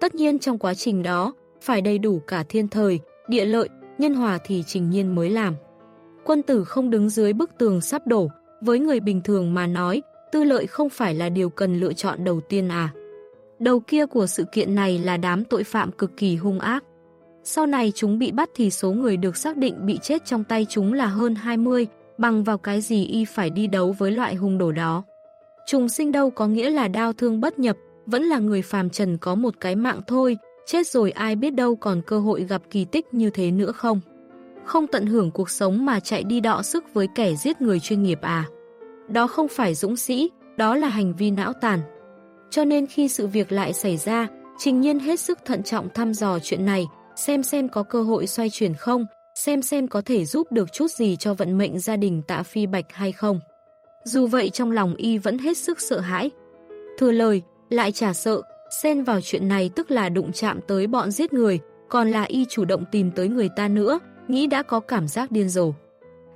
Tất nhiên trong quá trình đó, phải đầy đủ cả thiên thời, địa lợi, nhân hòa thì Trình Nhiên mới làm. Quân tử không đứng dưới bức tường sắp đổ, với người bình thường mà nói, tư lợi không phải là điều cần lựa chọn đầu tiên à. Đầu kia của sự kiện này là đám tội phạm cực kỳ hung ác. Sau này chúng bị bắt thì số người được xác định bị chết trong tay chúng là hơn 20, bằng vào cái gì y phải đi đấu với loại hung đồ đó. Trùng sinh đâu có nghĩa là đau thương bất nhập, vẫn là người phàm trần có một cái mạng thôi, chết rồi ai biết đâu còn cơ hội gặp kỳ tích như thế nữa không. Không tận hưởng cuộc sống mà chạy đi đọ sức với kẻ giết người chuyên nghiệp à. Đó không phải dũng sĩ, đó là hành vi não tàn. Cho nên khi sự việc lại xảy ra, Trình Nhiên hết sức thận trọng thăm dò chuyện này, xem xem có cơ hội xoay chuyển không, xem xem có thể giúp được chút gì cho vận mệnh gia đình tạ phi bạch hay không. Dù vậy trong lòng y vẫn hết sức sợ hãi. Thừa lời, lại trả sợ, xen vào chuyện này tức là đụng chạm tới bọn giết người, còn là y chủ động tìm tới người ta nữa, nghĩ đã có cảm giác điên rồ.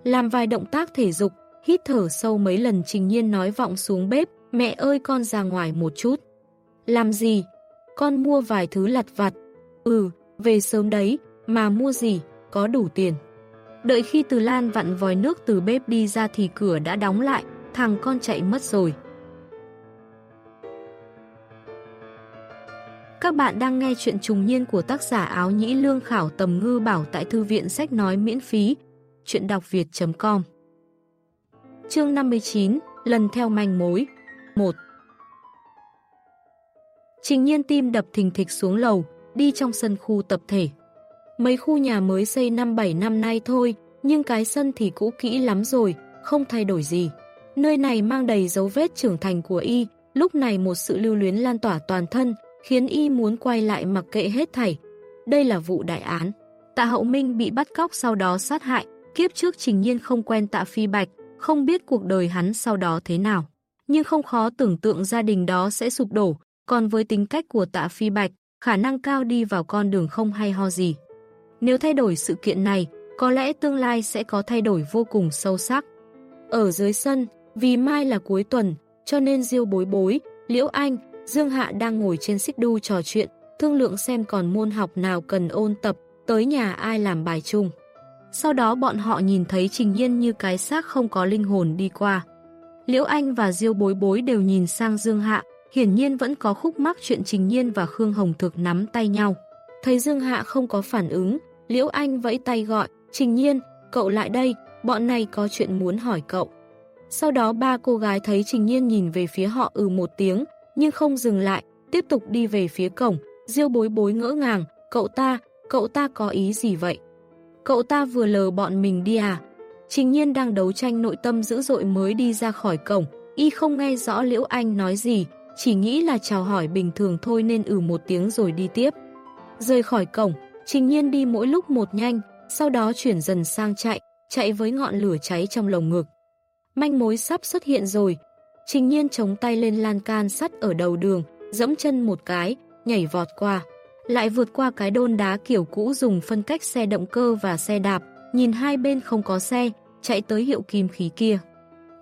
Làm vài động tác thể dục, hít thở sâu mấy lần trình nhiên nói vọng xuống bếp, mẹ ơi con ra ngoài một chút. Làm gì? Con mua vài thứ lặt vặt. Ừ, về sớm đấy, mà mua gì, có đủ tiền. Đợi khi Từ Lan vặn vòi nước từ bếp đi ra thì cửa đã đóng lại, thằng con chạy mất rồi. Các bạn đang nghe chuyện trùng niên của tác giả áo nhĩ lương khảo tầm ngư bảo tại thư viện sách nói miễn phí chuyện đọc việt.com Chương 59 Lần theo manh mối 1 Trình nhiên tim đập thình thịch xuống lầu, đi trong sân khu tập thể. Mấy khu nhà mới xây 5-7 năm nay thôi, nhưng cái sân thì cũ kỹ lắm rồi, không thay đổi gì. Nơi này mang đầy dấu vết trưởng thành của y, lúc này một sự lưu luyến lan tỏa toàn thân, khiến y muốn quay lại mặc kệ hết thảy. Đây là vụ đại án. Tạ Hậu Minh bị bắt cóc sau đó sát hại, kiếp trước trình nhiên không quen Tạ Phi Bạch, không biết cuộc đời hắn sau đó thế nào. Nhưng không khó tưởng tượng gia đình đó sẽ sụp đổ, còn với tính cách của Tạ Phi Bạch, khả năng cao đi vào con đường không hay ho gì. Nếu thay đổi sự kiện này, có lẽ tương lai sẽ có thay đổi vô cùng sâu sắc. Ở dưới sân, vì mai là cuối tuần, cho nên Diêu bối bối, Liễu Anh, Dương Hạ đang ngồi trên xích đu trò chuyện, thương lượng xem còn môn học nào cần ôn tập, tới nhà ai làm bài chung. Sau đó bọn họ nhìn thấy Trình Nhiên như cái xác không có linh hồn đi qua. Liễu Anh và Diêu bối bối đều nhìn sang Dương Hạ, hiển nhiên vẫn có khúc mắc chuyện Trình Nhiên và Khương Hồng Thực nắm tay nhau. Thấy Dương Hạ không có phản ứng, Liễu Anh vẫy tay gọi, Trình Nhiên, cậu lại đây, bọn này có chuyện muốn hỏi cậu. Sau đó ba cô gái thấy Trình Nhiên nhìn về phía họ ừ một tiếng, nhưng không dừng lại, tiếp tục đi về phía cổng. Diêu bối bối ngỡ ngàng, cậu ta, cậu ta có ý gì vậy? Cậu ta vừa lờ bọn mình đi à? Trình Nhiên đang đấu tranh nội tâm dữ dội mới đi ra khỏi cổng, y không nghe rõ Liễu Anh nói gì, chỉ nghĩ là chào hỏi bình thường thôi nên ừ một tiếng rồi đi tiếp. Rời khỏi cổng, Trình Nhiên đi mỗi lúc một nhanh, sau đó chuyển dần sang chạy, chạy với ngọn lửa cháy trong lồng ngực. Manh mối sắp xuất hiện rồi. Trình Nhiên chống tay lên lan can sắt ở đầu đường, dẫm chân một cái, nhảy vọt qua. Lại vượt qua cái đôn đá kiểu cũ dùng phân cách xe động cơ và xe đạp, nhìn hai bên không có xe, chạy tới hiệu kim khí kia.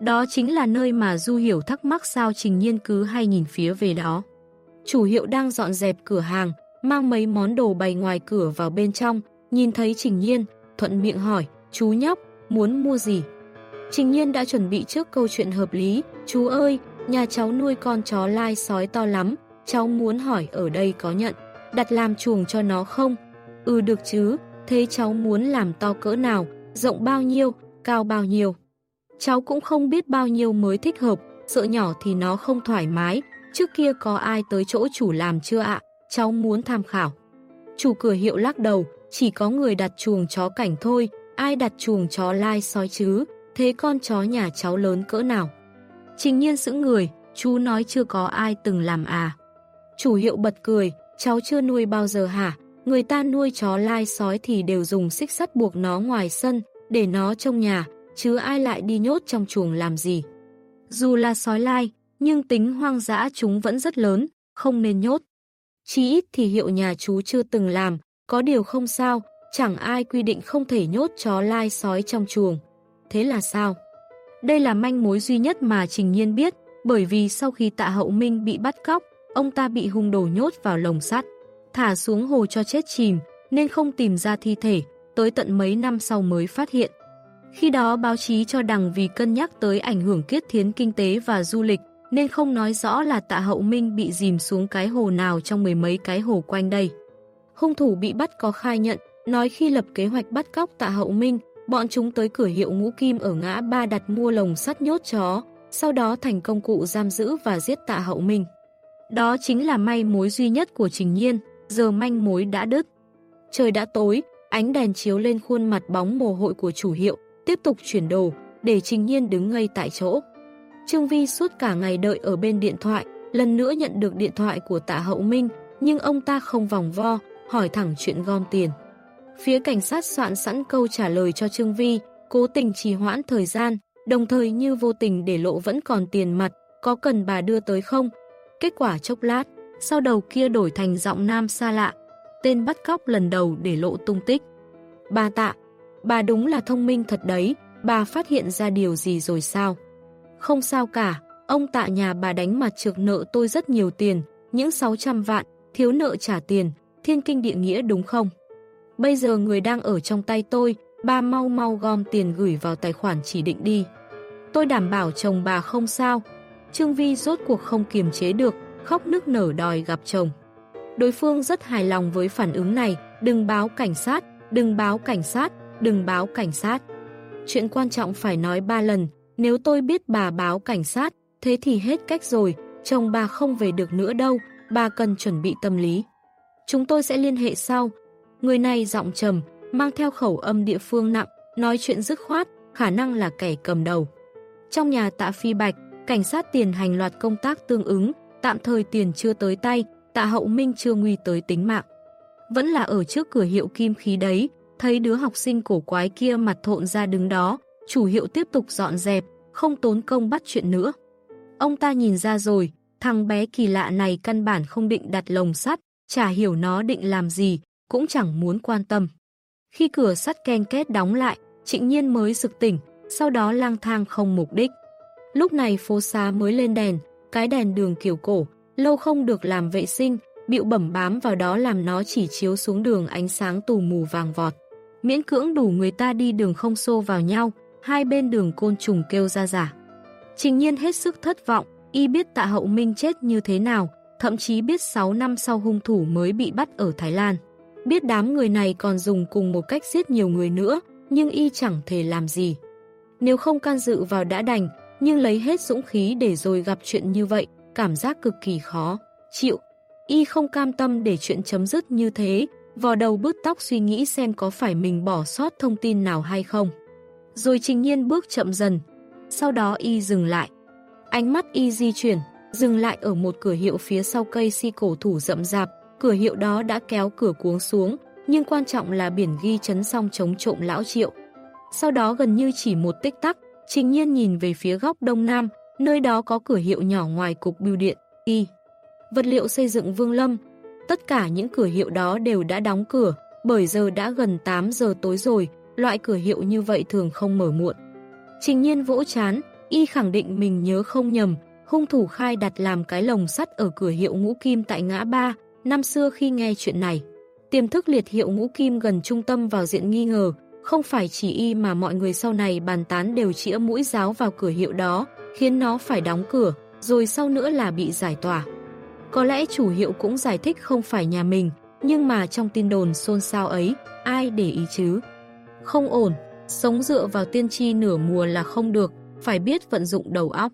Đó chính là nơi mà Du Hiểu thắc mắc sao Trình Nhiên cứ hay nhìn phía về đó. Chủ hiệu đang dọn dẹp cửa hàng, mang mấy món đồ bày ngoài cửa vào bên trong, nhìn thấy Trình Nhiên, thuận miệng hỏi, chú nhóc, muốn mua gì? Trình Nhiên đã chuẩn bị trước câu chuyện hợp lý, chú ơi, nhà cháu nuôi con chó lai sói to lắm, cháu muốn hỏi ở đây có nhận, đặt làm chuồng cho nó không? Ừ được chứ, thế cháu muốn làm to cỡ nào, rộng bao nhiêu, cao bao nhiêu? Cháu cũng không biết bao nhiêu mới thích hợp, sợ nhỏ thì nó không thoải mái, trước kia có ai tới chỗ chủ làm chưa ạ? cháu muốn tham khảo. Chủ cửa hiệu lắc đầu, chỉ có người đặt chuồng chó cảnh thôi, ai đặt chuồng chó lai sói chứ, thế con chó nhà cháu lớn cỡ nào? Trình nhiên sững người, chú nói chưa có ai từng làm à. Chủ hiệu bật cười, cháu chưa nuôi bao giờ hả? Người ta nuôi chó lai sói thì đều dùng xích sắt buộc nó ngoài sân, để nó trong nhà, chứ ai lại đi nhốt trong chuồng làm gì. Dù là sói lai, nhưng tính hoang dã chúng vẫn rất lớn, không nên nhốt. Chí ít thì hiệu nhà chú chưa từng làm, có điều không sao, chẳng ai quy định không thể nhốt chó lai sói trong chuồng. Thế là sao? Đây là manh mối duy nhất mà Trình Nhiên biết, bởi vì sau khi tạ hậu minh bị bắt cóc, ông ta bị hung đồ nhốt vào lồng sắt, thả xuống hồ cho chết chìm, nên không tìm ra thi thể, tới tận mấy năm sau mới phát hiện. Khi đó báo chí cho đằng vì cân nhắc tới ảnh hưởng kiết thiến kinh tế và du lịch, nên không nói rõ là tạ hậu minh bị dìm xuống cái hồ nào trong mười mấy cái hồ quanh đây. Hung thủ bị bắt có khai nhận, nói khi lập kế hoạch bắt cóc tạ hậu minh, bọn chúng tới cửa hiệu ngũ kim ở ngã ba đặt mua lồng sắt nhốt chó, sau đó thành công cụ giam giữ và giết tạ hậu minh. Đó chính là may mối duy nhất của Trình Nhiên, giờ manh mối đã đứt. Trời đã tối, ánh đèn chiếu lên khuôn mặt bóng mồ hội của chủ hiệu, tiếp tục chuyển đồ, để Trình Nhiên đứng ngây tại chỗ. Trương Vi suốt cả ngày đợi ở bên điện thoại, lần nữa nhận được điện thoại của tạ hậu minh, nhưng ông ta không vòng vo, hỏi thẳng chuyện gom tiền. Phía cảnh sát soạn sẵn câu trả lời cho Trương Vi, cố tình trì hoãn thời gian, đồng thời như vô tình để lộ vẫn còn tiền mặt, có cần bà đưa tới không? Kết quả chốc lát, sau đầu kia đổi thành giọng nam xa lạ, tên bắt cóc lần đầu để lộ tung tích. Bà tạ, bà đúng là thông minh thật đấy, bà phát hiện ra điều gì rồi sao? Không sao cả, ông tạ nhà bà đánh mặt trược nợ tôi rất nhiều tiền, những 600 vạn, thiếu nợ trả tiền, thiên kinh địa nghĩa đúng không? Bây giờ người đang ở trong tay tôi, bà mau mau gom tiền gửi vào tài khoản chỉ định đi. Tôi đảm bảo chồng bà không sao. Trương Vi rốt cuộc không kiềm chế được, khóc nức nở đòi gặp chồng. Đối phương rất hài lòng với phản ứng này, đừng báo cảnh sát, đừng báo cảnh sát, đừng báo cảnh sát. chuyện quan trọng phải nói ba lần, nếu tôi biết bà báo cảnh sát, thế thì hết cách rồi, chồng bà không về được nữa đâu, bà cần chuẩn bị tâm lý. Chúng tôi sẽ liên hệ sau. Người này giọng trầm, mang theo khẩu âm địa phương nặng, nói chuyện dứt khoát, khả năng là kẻ cầm đầu. Trong nhà tạ phi bạch, cảnh sát tiền hành loạt công tác tương ứng, tạm thời tiền chưa tới tay, tạ hậu minh chưa nguy tới tính mạng. Vẫn là ở trước cửa hiệu kim khí đấy, thấy đứa học sinh cổ quái kia mặt thộn ra đứng đó, chủ hiệu tiếp tục dọn dẹp, không tốn công bắt chuyện nữa. Ông ta nhìn ra rồi, thằng bé kỳ lạ này căn bản không định đặt lồng sắt, chả hiểu nó định làm gì, cũng chẳng muốn quan tâm. Khi cửa sắt ken két đóng lại, trịnh nhiên mới sực tỉnh, sau đó lang thang không mục đích. Lúc này phố xá mới lên đèn, cái đèn đường kiểu cổ, lâu không được làm vệ sinh, bịu bẩm bám vào đó làm nó chỉ chiếu xuống đường ánh sáng tù mù vàng vọt. Miễn cưỡng đủ người ta đi đường không xô vào nhau, hai bên đường côn trùng kêu ra giả. Trình nhiên hết sức thất vọng, y biết tạ hậu minh chết như thế nào, thậm chí biết 6 năm sau hung thủ mới bị bắt ở Thái Lan. Biết đám người này còn dùng cùng một cách giết nhiều người nữa, nhưng y chẳng thể làm gì. Nếu không can dự vào đã đành, nhưng lấy hết dũng khí để rồi gặp chuyện như vậy, cảm giác cực kỳ khó. Chịu, y không cam tâm để chuyện chấm dứt như thế, vò đầu bứt tóc suy nghĩ xem có phải mình bỏ sót thông tin nào hay không. Rồi trình nhiên bước chậm dần, sau đó y dừng lại. Ánh mắt y di chuyển, dừng lại ở một cửa hiệu phía sau cây si cổ thủ rậm rạp, cửa hiệu đó đã kéo cửa cuống xuống, nhưng quan trọng là biển ghi chấn xong chống trộm lão triệu. Sau đó gần như chỉ một tích tắc, trình nhiên nhìn về phía góc đông nam, nơi đó có cửa hiệu nhỏ ngoài cục bưu điện, y. Vật liệu xây dựng Vương Lâm, tất cả những cửa hiệu đó đều đã đóng cửa, bởi giờ đã gần 8 giờ tối rồi, loại cửa hiệu như vậy thường không mở muộn. Trình nhiên vỗ chán, y khẳng định mình nhớ không nhầm, hung thủ khai đặt làm cái lồng sắt ở cửa hiệu ngũ kim tại ngã ba, năm xưa khi nghe chuyện này. Tiềm thức liệt hiệu ngũ kim gần trung tâm vào diện nghi ngờ, không phải chỉ y mà mọi người sau này bàn tán đều chĩa mũi giáo vào cửa hiệu đó, khiến nó phải đóng cửa, rồi sau nữa là bị giải tỏa. Có lẽ chủ hiệu cũng giải thích không phải nhà mình, nhưng mà trong tin đồn xôn xao ấy, ai để ý chứ? Không ổn, sống dựa vào tiên tri nửa mùa là không được, phải biết vận dụng đầu óc.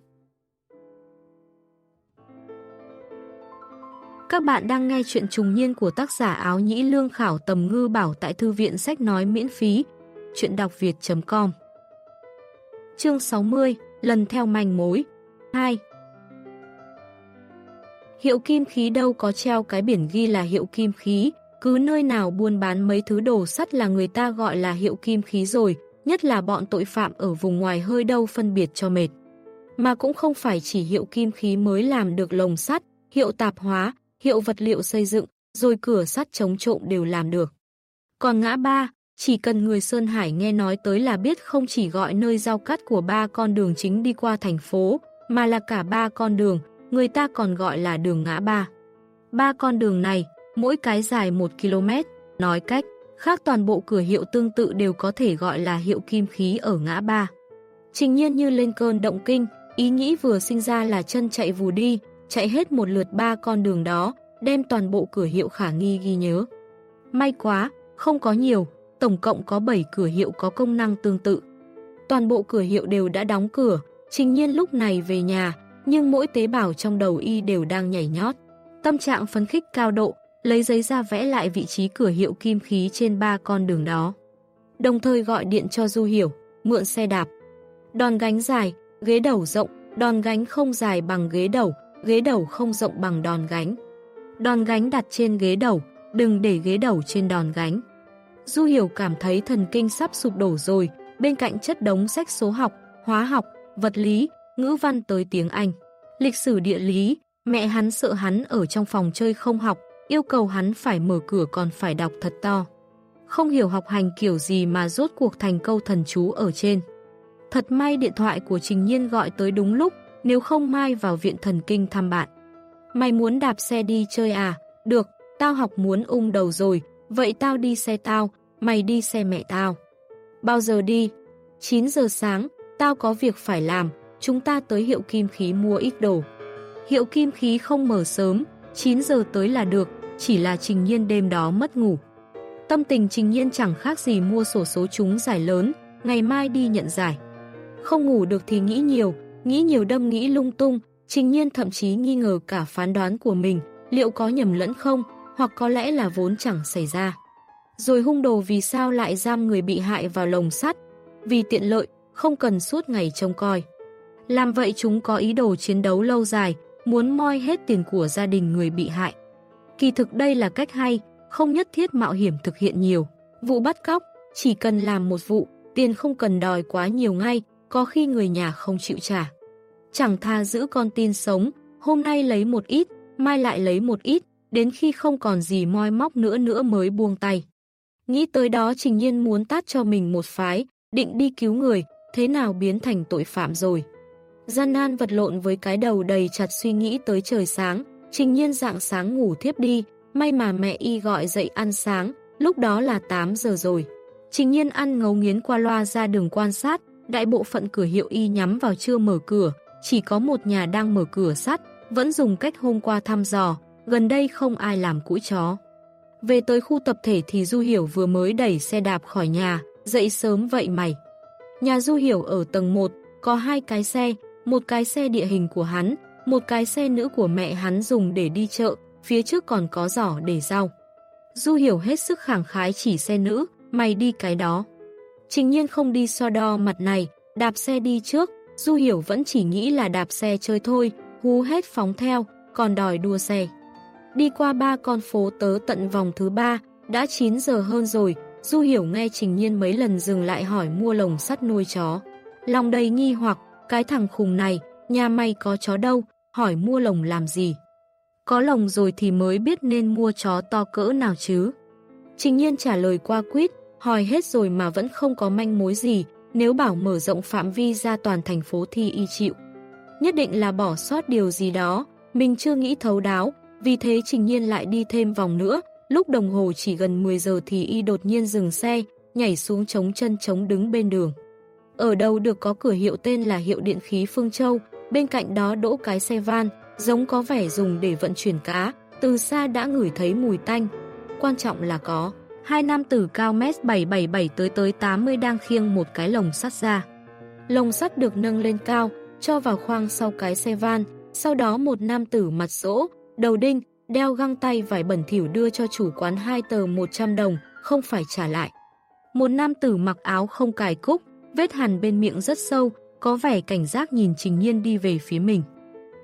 Các bạn đang nghe chuyện trùng niên của tác giả áo nhĩ lương khảo tầm ngư bảo tại thư viện sách nói miễn phí, chuyện đọc việt.com Chương 60, lần theo manh mối 2 Hiệu kim khí đâu có treo cái biển ghi là hiệu kim khí, cứ nơi nào buôn bán mấy thứ đồ sắt là người ta gọi là hiệu kim khí rồi, nhất là bọn tội phạm ở vùng ngoài hơi đâu phân biệt cho mệt. Mà cũng không phải chỉ hiệu kim khí mới làm được lồng sắt, hiệu tạp hóa, hiệu vật liệu xây dựng, rồi cửa sắt chống trộm đều làm được. Còn ngã ba, chỉ cần người Sơn Hải nghe nói tới là biết không chỉ gọi nơi giao cắt của ba con đường chính đi qua thành phố, mà là cả ba con đường, người ta còn gọi là đường ngã ba. Ba con đường này, mỗi cái dài 1 km, nói cách, khác toàn bộ cửa hiệu tương tự đều có thể gọi là hiệu kim khí ở ngã ba. Trình nhiên như lên cơn động kinh, ý nghĩ vừa sinh ra là chân chạy vù đi, chạy hết một lượt ba con đường đó, đem toàn bộ cửa hiệu khả nghi ghi nhớ. May quá, không có nhiều, tổng cộng có 7 cửa hiệu có công năng tương tự. Toàn bộ cửa hiệu đều đã đóng cửa, trình nhiên lúc này về nhà, nhưng mỗi tế bào trong đầu y đều đang nhảy nhót. Tâm trạng phấn khích cao độ, lấy giấy ra vẽ lại vị trí cửa hiệu kim khí trên ba con đường đó. Đồng thời gọi điện cho Du Hiểu, mượn xe đạp. Đòn gánh dài, ghế đầu rộng, đòn gánh không dài bằng ghế đầu, ghế đầu không rộng bằng đòn gánh. Đòn gánh đặt trên ghế đầu, đừng để ghế đầu trên đòn gánh. Du Hiểu cảm thấy thần kinh sắp sụp đổ rồi, bên cạnh chất đống sách số học, hóa học, vật lý, ngữ văn tới tiếng Anh. Lịch sử địa lý, mẹ hắn sợ hắn ở trong phòng chơi không học, yêu cầu hắn phải mở cửa còn phải đọc thật to. Không hiểu học hành kiểu gì mà rốt cuộc thành câu thần chú ở trên. Thật may điện thoại của Trình Nhiên gọi tới đúng lúc, nếu không mai vào viện thần kinh thăm bạn. Mày muốn đạp xe đi chơi à? Được, tao học muốn ung đầu rồi, vậy tao đi xe tao, mày đi xe mẹ tao. Bao giờ đi? 9 giờ sáng, tao có việc phải làm, chúng ta tới hiệu kim khí mua ít đồ. Hiệu kim khí không mở sớm, 9 giờ tới là được, chỉ là Trình Nhiên đêm đó mất ngủ. Tâm tình Trình Nhiên chẳng khác gì mua sổ số chúng giải lớn, ngày mai đi nhận giải. Không ngủ được thì nghĩ nhiều, nghĩ nhiều đâm nghĩ lung tung, trình nhiên thậm chí nghi ngờ cả phán đoán của mình, liệu có nhầm lẫn không, hoặc có lẽ là vốn chẳng xảy ra. Rồi hung đồ vì sao lại giam người bị hại vào lồng sắt, vì tiện lợi, không cần suốt ngày trông coi. Làm vậy chúng có ý đồ chiến đấu lâu dài, muốn moi hết tiền của gia đình người bị hại. Kỳ thực đây là cách hay, không nhất thiết mạo hiểm thực hiện nhiều. Vụ bắt cóc, chỉ cần làm một vụ, tiền không cần đòi quá nhiều ngay, có khi người nhà không chịu trả. Chẳng tha giữ con tin sống, hôm nay lấy một ít, mai lại lấy một ít, đến khi không còn gì moi móc nữa nữa mới buông tay. Nghĩ tới đó Trình Nhiên muốn tát cho mình một phái, định đi cứu người, thế nào biến thành tội phạm rồi. Gian nan vật lộn với cái đầu đầy chặt suy nghĩ tới trời sáng, Trình Nhiên dạng sáng ngủ thiếp đi, may mà mẹ y gọi dậy ăn sáng, lúc đó là 8 giờ rồi. Trình Nhiên ăn ngấu nghiến qua loa ra đường quan sát, đại bộ phận cửa hiệu y nhắm vào chưa mở cửa, chỉ có một nhà đang mở cửa sắt, vẫn dùng cách hôm qua thăm dò, gần đây không ai làm cũi chó. Về tới khu tập thể thì Du Hiểu vừa mới đẩy xe đạp khỏi nhà, dậy sớm vậy mày. Nhà Du Hiểu ở tầng 1, có hai cái xe, một cái xe địa hình của hắn, một cái xe nữ của mẹ hắn dùng để đi chợ, phía trước còn có giỏ để rau. Du Hiểu hết sức khẳng khái chỉ xe nữ, mày đi cái đó. Trình nhiên không đi so đo mặt này, đạp xe đi trước, Du Hiểu vẫn chỉ nghĩ là đạp xe chơi thôi, hú hết phóng theo, còn đòi đua xe. Đi qua ba con phố tớ tận vòng thứ ba, đã 9 giờ hơn rồi, Du Hiểu nghe Trình Nhiên mấy lần dừng lại hỏi mua lồng sắt nuôi chó. Lòng đầy nghi hoặc, cái thằng khùng này, nhà mày có chó đâu, hỏi mua lồng làm gì. Có lồng rồi thì mới biết nên mua chó to cỡ nào chứ. Trình Nhiên trả lời qua quýt, hỏi hết rồi mà vẫn không có manh mối gì, nếu bảo mở rộng phạm vi ra toàn thành phố thì y chịu. Nhất định là bỏ sót điều gì đó, mình chưa nghĩ thấu đáo, vì thế Trình Nhiên lại đi thêm vòng nữa, lúc đồng hồ chỉ gần 10 giờ thì y đột nhiên dừng xe, nhảy xuống chống chân chống đứng bên đường. Ở đâu được có cửa hiệu tên là hiệu điện khí Phương Châu, bên cạnh đó đỗ cái xe van, giống có vẻ dùng để vận chuyển cá, từ xa đã ngửi thấy mùi tanh. Quan trọng là có, hai nam tử cao mét 777 tới tới 80 đang khiêng một cái lồng sắt ra. Lồng sắt được nâng lên cao, cho vào khoang sau cái xe van, sau đó một nam tử mặt rỗ, đầu đinh, đeo găng tay vải bẩn thỉu đưa cho chủ quán hai tờ 100 đồng, không phải trả lại. Một nam tử mặc áo không cài cúc, vết hằn bên miệng rất sâu, có vẻ cảnh giác nhìn Trình Nhiên đi về phía mình.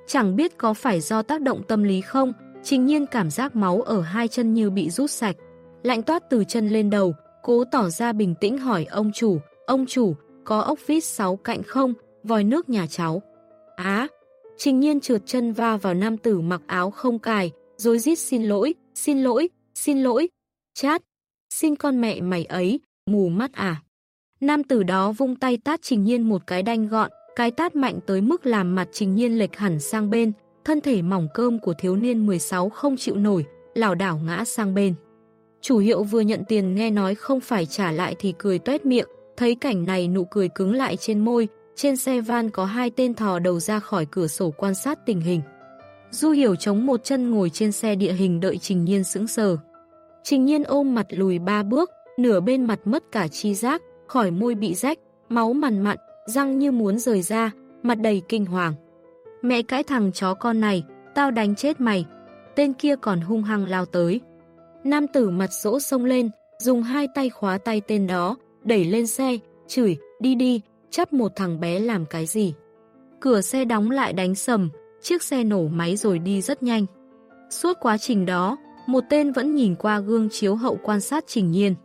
Chẳng biết có phải do tác động tâm lý không, Trình Nhiên cảm giác máu ở hai chân như bị rút sạch. Lạnh toát từ chân lên đầu, cố tỏ ra bình tĩnh hỏi ông chủ, ông chủ, có ốc vít 6 cạnh không, vòi nước nhà cháu. Á, Trình Nhiên trượt chân va vào nam tử mặc áo không cài, rồi rít xin lỗi, xin lỗi, xin lỗi, chát, xin con mẹ mày ấy, mù mắt à. Nam tử đó vung tay tát Trình Nhiên một cái đanh gọn, cái tát mạnh tới mức làm mặt Trình Nhiên lệch hẳn sang bên, thân thể mỏng cơm của thiếu niên 16 không chịu nổi, lảo đảo ngã sang bên. Chủ hiệu vừa nhận tiền nghe nói không phải trả lại thì cười tuét miệng, thấy cảnh này nụ cười cứng lại trên môi, trên xe van có hai tên thò đầu ra khỏi cửa sổ quan sát tình hình. Du Hiểu chống một chân ngồi trên xe địa hình đợi Trình Nhiên sững sờ. Trình Nhiên ôm mặt lùi ba bước, nửa bên mặt mất cả chi giác, khỏi môi bị rách, máu mằn mặn, răng như muốn rời ra, mặt đầy kinh hoàng. Mẹ cãi thằng chó con này, tao đánh chết mày. Tên kia còn hung hăng lao tới. Nam tử mặt rỗ sông lên, dùng hai tay khóa tay tên đó, đẩy lên xe, chửi, đi đi, chấp một thằng bé làm cái gì. Cửa xe đóng lại đánh sầm, chiếc xe nổ máy rồi đi rất nhanh. Suốt quá trình đó, một tên vẫn nhìn qua gương chiếu hậu quan sát Trình Nhiên.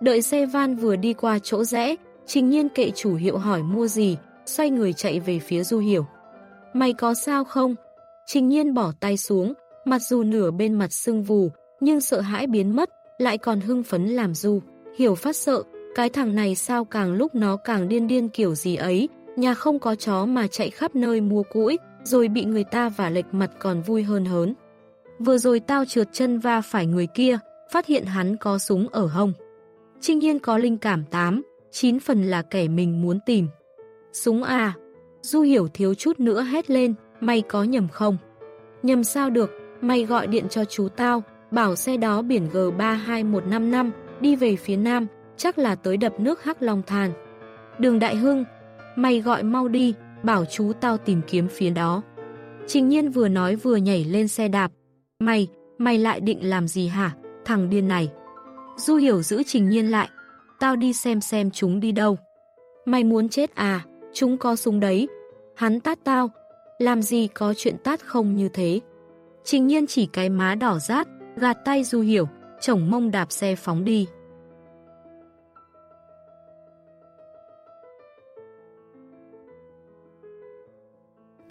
Đợi xe van vừa đi qua chỗ rẽ, Trình Nhiên kệ chủ hiệu hỏi mua gì, xoay người chạy về phía Du Hiểu. Mày có sao không? Trình Nhiên bỏ tay xuống, mặc dù nửa bên mặt sưng vù, nhưng sợ hãi biến mất, lại còn hưng phấn làm Du. Hiểu phát sợ, cái thằng này sao càng lúc nó càng điên điên kiểu gì ấy, nhà không có chó mà chạy khắp nơi mua củi, rồi bị người ta vả lệch mặt còn vui hơn hớn. Vừa rồi tao trượt chân va phải người kia, phát hiện hắn có súng ở hông. Trinh Hiên có linh cảm 8, 9 phần là kẻ mình muốn tìm. Súng à? Du hiểu thiếu chút nữa hét lên, mày có nhầm không? Nhầm sao được, mày gọi điện cho chú tao, bảo xe đó biển G32155, đi về phía nam, chắc là tới đập nước Hắc Long Than. Đường Đại Hưng, mày gọi mau đi, bảo chú tao tìm kiếm phía đó. Trình nhiên vừa nói vừa nhảy lên xe đạp. Mày, mày lại định làm gì hả, thằng điên này. Du hiểu giữ trình nhiên lại. Tao đi xem xem chúng đi đâu. Mày muốn chết à, chúng có súng đấy. Hắn tát tao, làm gì có chuyện tát không như thế. Trình nhiên chỉ cái má đỏ rát, gạt tay Du hiểu, chồng mông đạp xe phóng đi.